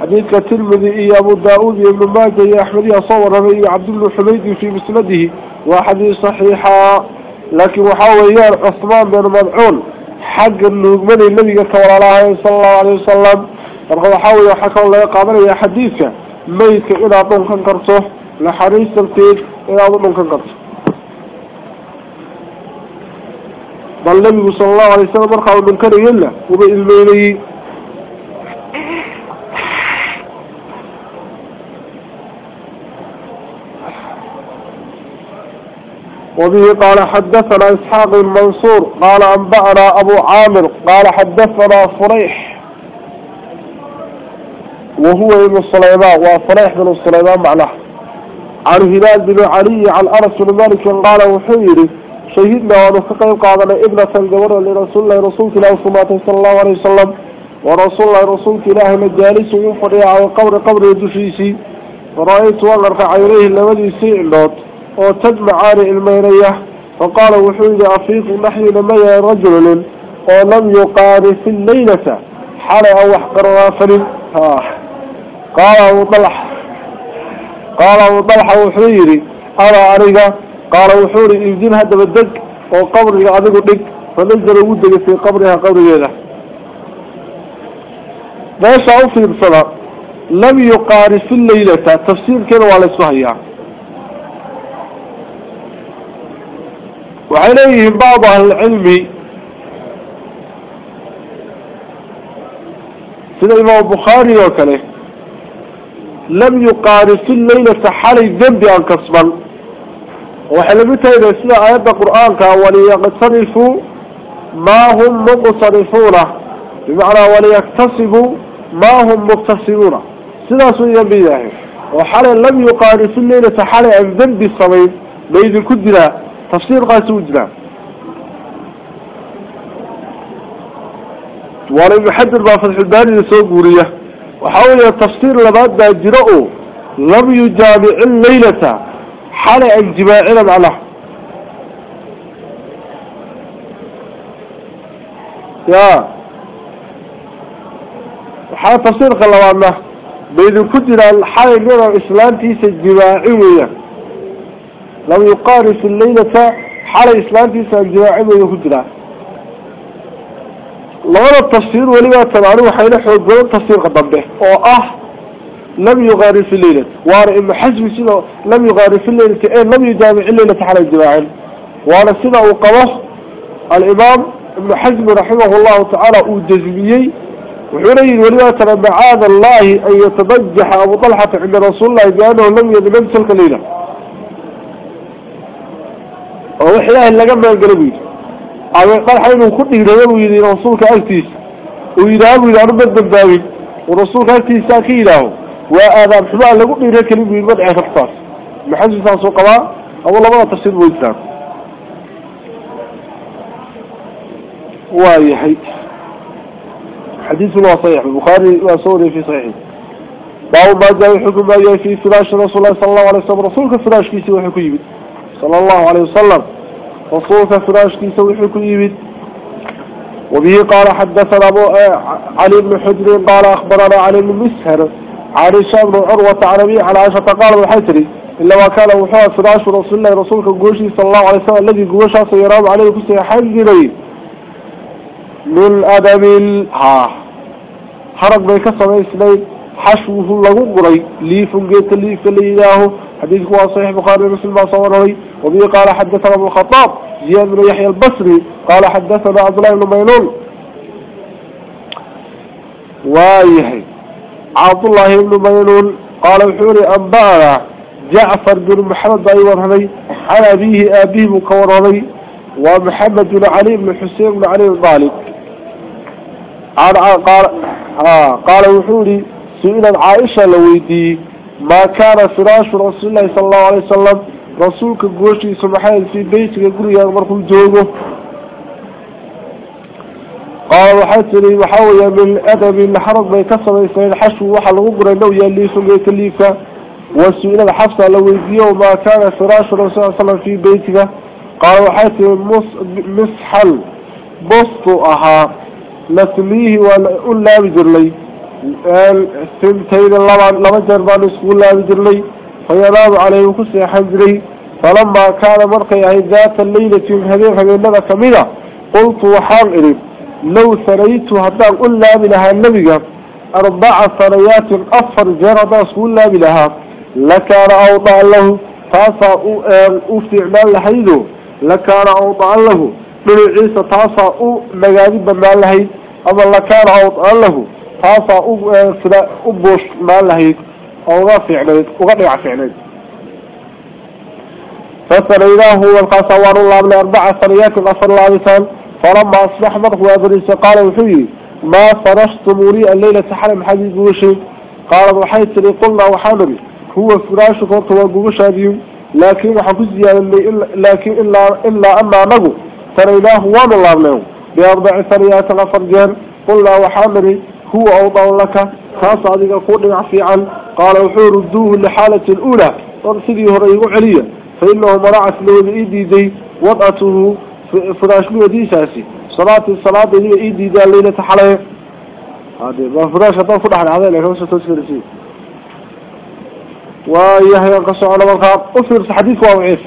Speaker 1: حديث الترمذي يا أبو داود ابن ماجه يا أحمد يا صور ربي عبد الله حميدي في مسنده وحديث صحيحة. لكن وحاويان عثمان بن مدعون حق النجمن الذي كتور الله صلى الله عليه وسلم. فرقوا حاوي وحكى الله يقابل يا حديثك ميت إلى أظن كان كرته لحريص التيج إلى أظن كان كرته بل النبي صلى الله عليه وسلم مرقى من كان يلا وبإذن وبه قال حدثنا إسحاق المنصور قال أنبأنا أبو عامر قال حدثنا فريح وهو ابن الصليمان وفريح بن الصليمان معناه عن هلال بن علي عن أرس بن مالك قال وحيري شهدنا ونفقه قادنا ابنة الجبر لرسول الله رسول الله صلى الله عليه وسلم. ورسول الله رسول الله مجالس ينفري على قبر قبر يدشيسي فرأيت وغرق عينيه لمدي سيء اللوت وتجمعان الميرية. فقال وحيد أفيق نحن لمي رجل ولم يقارف الليلة. حال أو أحقر غافل قال أبو طلح قال أبو طلح وحيري أرى أريقا قال وحوري إنزين هذا بالدق وقبر الدق فنزل ودق في قبرها قبر يده. ليش أوفي بصلاة لم يقارف الليلة. وعليهم بعض العلم في الإمام البخاري وكله لم يقارس الليلة حالي الذنب عن كصبا وحلمتها إذا سنع آيات القرآن وليقتصرفوا ما هم مقتصرفون بمعنى وليكتصبوا ما هم مقتصرون. سنع سنع بيه يعني. وحالي لم يقارس الليلة حالي الذنب الصبيب بيد الكدرة تفسير قاسو جنا ولم يحدد ما فتح الباري لسوق ورية. وحاول التفسير لبعد جراءه. لم يجامع الليلة. حالة الجماعنا معنا. يا. وحاول تفسير قلوانا بيد كدنا الحالة لنا الإسلام تيسى الجماعي لم يقارس الليلة حالة إسلام تيسى الجماعي ويكدنا لولا التفسير ولما تبعنا وحينا حوض بلا التفسير قدام وآه لم يغاري في الليلة. وأنا إما حجم سنة لم يغاري في الليلة إيه لم يجامع الليلة حالة الجماعين. وأنا سنة وقوه الإمام ابن حزم رحمه الله تعالى وجزميي وحرين ولما ترى معاذ الله أن يتبجح أبو طلحة عند رسول الله بأنه لم يدمن تلك الليلة. وحياه اللي قبل القلبين أما قال حين كل إلى ويدي رسولك أكتيس وإذا ويدي أنا بدل داوي ورسولك أكتيس أخي له وأنا بحبا لقوا إلى كلمة المدعي خطاس محجز تاسو قضاء أولا ما تفسير بويتان وايحي حديث الله صحيح البخاري وصوري في صحيح باو ما جاء حكم ما جاء في فراش رسول الله صلى الله عليه وسلم رسولك فراش كيسي وحكيبت صلى الله عليه وسلم رسولك فراش كيسي وحكيبت وبه قال حدثنا أبو علي بن حجر قال أخبرنا علي بن مسهر عائشة بن عروة عربي على عائشة قال الحسري إلا وكان وحوى فراش رسول الله رسولك قوشي صلى الله عليه وسلم الذي قوشا سيرام عليه كسي حجري من أدب ها حرق بيك سميسني حشوه له قري ليف جيت ليف لياه حديث هو صحيح بخاري مسلم ما صوره وبه قال حدثنا ابو الخطاب زياد بن يحيى البصري. قال حدثنا عبد الله بن ميلون وايحي عبد الله بن ميلون قال وحوري أنبأنا جعفر بن محمد أي ورهني عن أبيه أبيه مكورهني ومحمد بن علي بن حسين بن علي الضالب قال آه قال وحوري سئلت عائشة لويدي. ما كان فراش رسول الله صلى الله عليه وسلم رسولك قوشي سمحان في بيتك يقول يا مركم جوجه قال وحسري وحاول من أدب الحرب بيكسر يسعين حشو وحل غبر لو يلي سمي كليفة وسئل حفصة لو يديه ما كان فراش رسول الله صلى الله عليه وسلم في بيتك. قال وحسري مسحل. بسط أها. لسميه ولا بجرلي سنتين لما جربان اسكول لا بجرلي فينام عليه كسي حجري. فلما كان مرقي ذات الليلة من هذه فبيننا كمينة قلت إليه لو هذا قل لا بلها النبي أربع ثريات أفر جرد اسكول لا بلها لكان أوضع له تاسا أفتعنا لحيده لكان أوضع له من عيسى تاسا مقادب بنا لحيد أما لكان أوضع له تاسا أبوش ما لحيد أو غافع عنيد وغافع عنيد فسريناه والقصوار الله من أربع سريات الأفر لابسان فلما أصبح مرق وأدريس قال وحي ما فرشتموني الليلة حرم حديث وشي قال وحيت لي قلنا وحامري هو فراشك وطوى هذه لكن وحكوز لكن إلا, إلا أما نقو سريناه وان الله له بأربع سريات الأفر جان. قلنا وحامري هو أوضع لك. خاص هذه قول عفيعا قال وحور ردوه لحالة الأولى. ورسله رأيه عليا. فإنه مرعت له إيدي دي. وضعته فراش له دي ساسي. صلاة الصلاة دي إيدي دي الليلة هذا ما فراش هذا فرح هذا. لك بس تذكر شيء ويحيى قصة على مقام أفر حديث هو ضعيف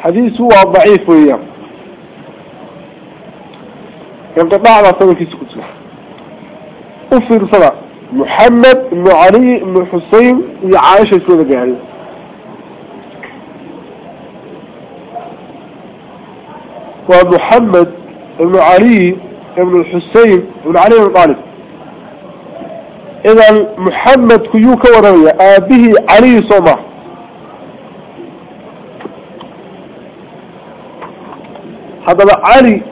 Speaker 1: حديث هو ضعيف وياه ينقطع على صدق سكوت. أفر صلاة محمد بن علي بن حسين وعائشة سورة يعني ومحمد بن علي بن الحسين بن علي بن طالب. إذا محمد كيو كورمية آبه علي صومه. هذا علي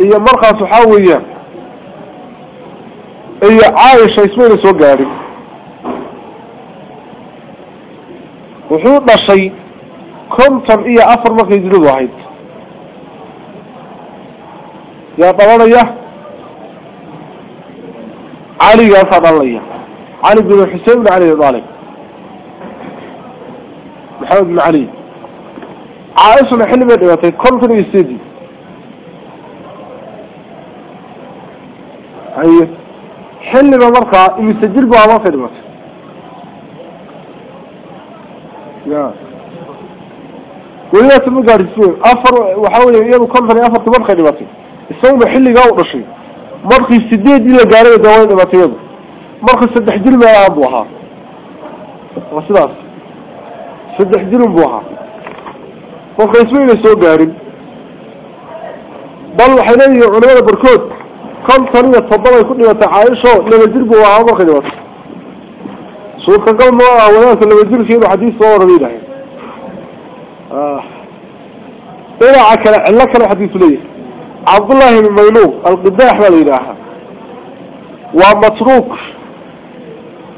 Speaker 1: هي مرقى صحاوية هي عايشة اسمين سوى قاري وحوطنا شيء كنتم إيا أفر مرقى يجلد واحد يا طبعا يا علي قال الله علي بن الحسين بن علي ظالم محمد بن علي عائشة حلم ديوتay konton iyo sidii ya welidaas ma gaadhisiin afar waxa weeye iyadu konton iyo afartii markay dhimatay isaguna xilligaa u dhashay markii sideedii la gaaray dee way dhimatay iyadu marka saddex jir meelahan buu ahaa waa sidaas saddex jirun buu ahaa marka ismayna soo gaarin bal waxay leeyihiin culimada barkood konton iyo toddobay ku dhimatay caaisho laba jir buu ahaa markay dhimatay suurtagal ma ah wadaadka laba jirka inuu xadiis soo warabay ilahay dhinaca kale cillo kale xadiisu leeyahay cabdullahi ibn mayluub alqidaax baa la yidhaahaa waa matruuk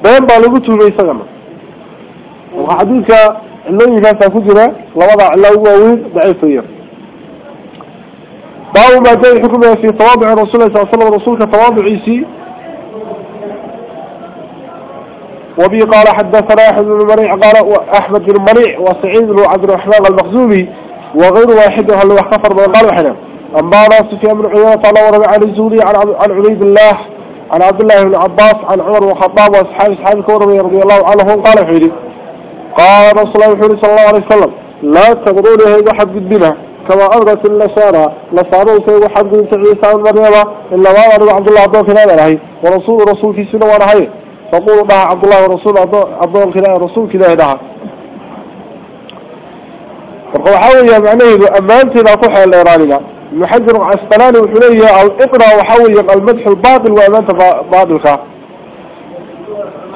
Speaker 1: been baa lagu tuhmay isagana marka xadiidka cilooyinkaasaa ku jira ugu waaweyn daciifaya baabu maa jaa xukumaya fi tawaaduci rasul sal slam rasuulka tawaaduciisii وبه قال حدثنا أحمد بن منيع قال أحمد بن منيع وسعيد بن عبد الرحمن المخزومي وغير واحد هل واحتفر من قال وحنا. أنبأنا سفيان بن عيينة الله ورمي عن الزهري عن عبيد الله عن عبد الله بن عباس عن عمر وخطاب وأصحاب أصحاب كورمي رضي الله عنهم قال حيري قال رسول الله صلى الله عليه وسلم لا تقولوا هي واحد بالدنا كما أبرت النصارى. نصارى سيد واحد من عيسى مريم إلا ما أرد عبد الله عبد الله عليه ورسول رسول في سنة ونهاية فقولوا لها عبد الله ورسول عبد الله كلا رسول كلا هداها فقال حاول معناه أمانتنا كحة الإيرانية محجر عسقلاني وحلية أو إقرأ وحاول المدح الباطل وأمانة باطلك.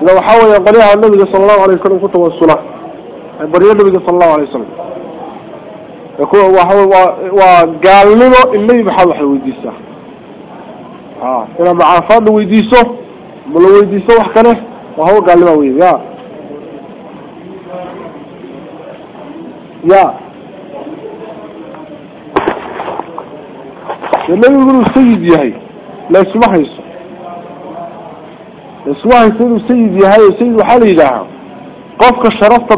Speaker 1: لو حاول يقريها النبي صلى الله عليه وسلم كتب الصلاة بريا النبي صلى الله عليه وسلم. له النبي محمد ويديسه آه إلى معافان ويديسه بل ويديسه وحكنه وهو قال له يا يا النبي يقول السيد يهي لا يسمح يسمح iswahay siduu sayid yahay oo sayid waxaa la yidhaahaa qofka sharafta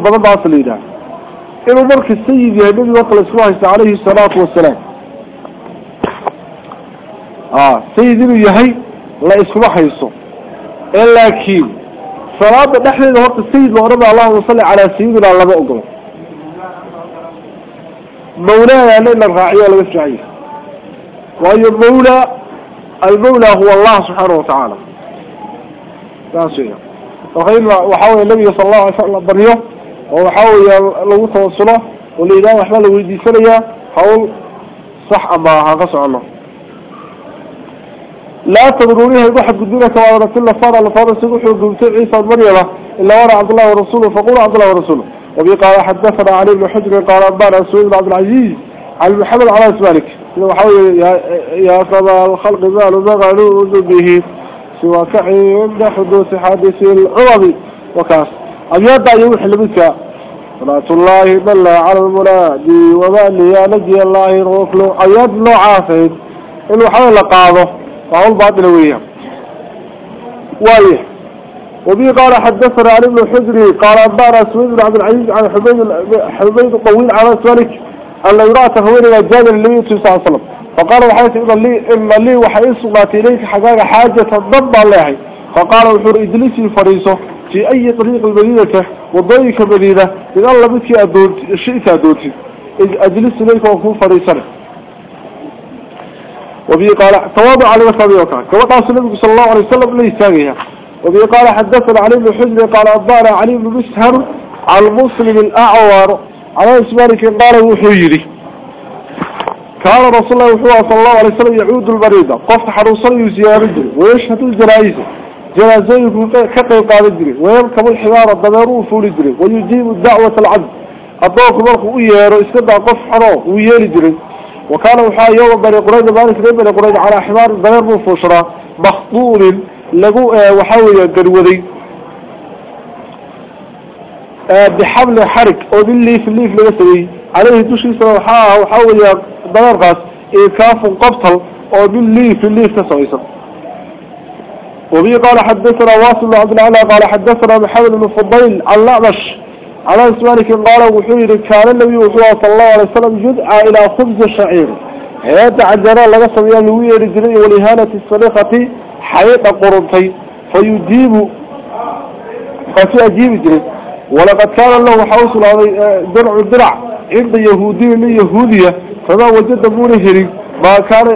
Speaker 1: إنه مرك السيد يا نبي وقل اسمه عليه الصلاة والسلام. آه سيد إنه يهي لا اسمه إلا لكن صلاة نحن إنه وقت السيد وغرب الله وصلى على سيدنا الله أقوله مولا لنا الرعي ولا يفجعيه وهي المولى المولى هو الله سبحانه وتعالى. ناسيه وحاول النبي صلى الله عليه وسلم بريه وحاول لو توصله واللي إذا وحنا لو يدي سنية حاول صح أما هقص عنه لا تضروريها واحد قدونا كما رسول الله صار الله صار سيقول قمت عيسى مريم إلا ورى عبد الله ورسوله فقول عبد الله ورسوله وبي قال حدثنا علي بن حجر قال أبانا سويد بن عبد العزيز على محمد على اسمالك وحاول يا يا صبا الخلق مال مغلوز به سوى كعي عند حدوث حادث العرض وكاس أبيض يوح لبك صلاة الله بل على المنادي وما لي نجي الله روح له أبيض له عافيد إنه حول قاضه. فهو البعض لوية وايه وبي قال حدثنا عن ابن حجري. قال أنبانا سويد بن عبد العزيز عن حبيب حبيب طويل على سؤالك أن يرى تهوين الجاد النبي صلى الله عليه وسلم. فقال وحيث إن لي إن لي وحيث ما إليك حقاق حاجة الضب الله. فقال وحور إدليسي فريسه. في أي طريق المدينة وضيك مدينة إن الله بك أدوت شئت أدوتي أجلس إليك وكون فريسنا وبي قال تواضع على وصابي وكان كما قال النبي صلى الله عليه وسلم ليس ساقيها وبي قال حدثنا علي بن حجر قال أضانا علي بن مسهر على المسلم الأعور على اسمالك قال وحيري كان رسول الله صلى الله عليه وسلم يعود المريضة قفت حروصا يزيارده ويشهد الجنائز. جنازوين كقي قادة جري ويركب الحوار الضمير فولي جري ويجيب الدعوة العبد. الضوء مرخ ويهر ويسكدع قف حرام ويالي جري وكان وحا يوم بني قريضة بانك بني قريضة على حمار الضمير فوشرة مخطول لقو آه، وحاوية قرودي آه، بحبل حرك. أو بالليف الليف لغسوي عليه دوشي سنوحاها وحاوية ضمير غاس إيكاف قبطل. أو بالليف الليف تسويسا وبي قال حدثنا واصل عبد العلا قال حدثنا محمد بن فضيل عن لعمش على اسمانك قال وحير كان النبي صلى الله عليه وسلم جدعى إلى خبز الشعير هذا عجراء لغا سميان رجلي ولهانة الصريخة حياة قرنتي. فيجيب ففي أجيب جري ولقد كان له حوصل درع درع عند يهودي ليهودية فما وجد مونهري ما كان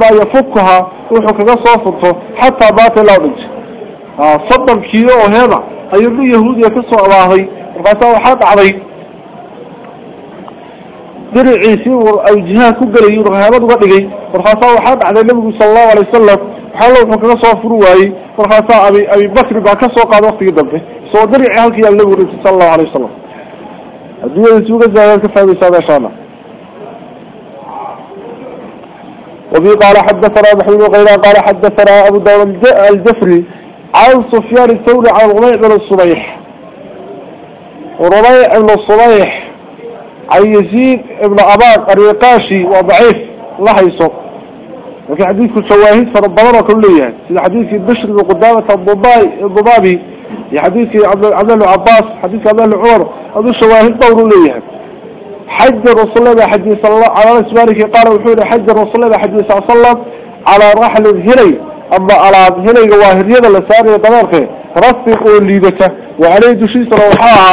Speaker 1: ما يفكها وحو كذا حتى بات نج آه صدم كيلو هذا أيضا يهودية كسو الله وقاسا وحاط علي. درعي سيور أو جهة كقري ورهابات وقدقي وقاسا وحاط على النبي صلى الله عليه وسلم. حلو وحو كذا صوفروا وقاسا أبي, أبي بكر بقى كسو قاد وقت قدامه سو درعي هالكي النبي صلى الله عليه وسلم. الدنيا سوق الزهر كفاية بسابة شانا. وفي قال حدثنا محمد وغيره قال حدثنا أبو داود الجفري عن سفيان الثوري عن ربيع بن الصبيح. وربيع بن الصبيح عن يزيد بن أباق الرقاشي وضعيف يصف وفي حديث شواهد فربنا كلية. في حديث بشر بن قدامة الضبابي في حديث عبد الله عباس حديث عبد الله عمر هذا الشواهد دور ليه حج الرسول الله حج صلى الله عليه وسلم قال وحول حج الرسول الله حج صلى الله عليه وسلم على رحل الهلي أما على الهلي واهرية لساري طبارك رفق ليدته وعليه دشي صلوحاها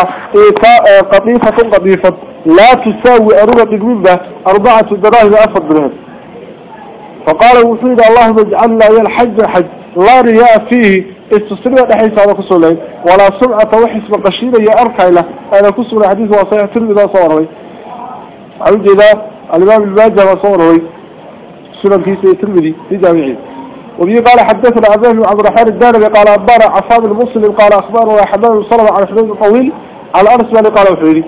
Speaker 1: قطيفة قطيفة. لا تساوي أربعة قبيبة أربعة دراهم أفضل درهم فقال وحيد اللهم اجعلنا يا الحج حج. لا رياء فيه. استصريع دحيس هذا كسولين ولا سمعة وحس مقشيرة يا أركي له أنا كسول حديث وصيح ترمي ذا صوري عود إذا الإمام وصوره سنن في سيد ترمذي في جامعين وبي قال حدثنا عبد عبد الرحمن الدارمي قال أخبار عصام المسلم قال أخبار حمام الصلاه عن حديث طويل على أرس مالي قال وحيري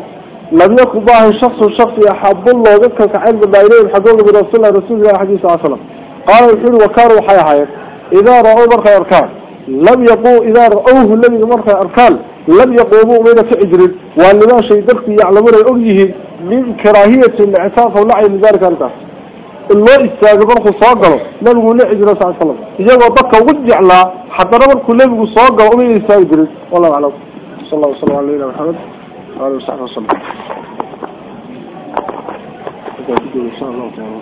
Speaker 1: لم يكن الله شخص شخص يحب الله وذكر كعلم ما إليه من رسول الله رسول الله حديث صلى الله عليه وسلم. قال وحيري وكانوا حيا حيا. إذا رأوا مرخى أركان لم يقوا إذا رأوه الذي مرخى أركان لم يقوموا من فعجر. وأن لا شيء درقي يعلمون أوليه من كراهية الاعتاف ولعي من ذلك أنت. الله أستاذ مرخو صاقله نبي لا عجر صلى الله عليه وسلم. إذا وضك وجع الله حتى نبركو نبي صاقله ومن يستاذ والله أعلم. صلى الله وسلم على محمد وعلى وصحبه وسلم. شاء الله تعالى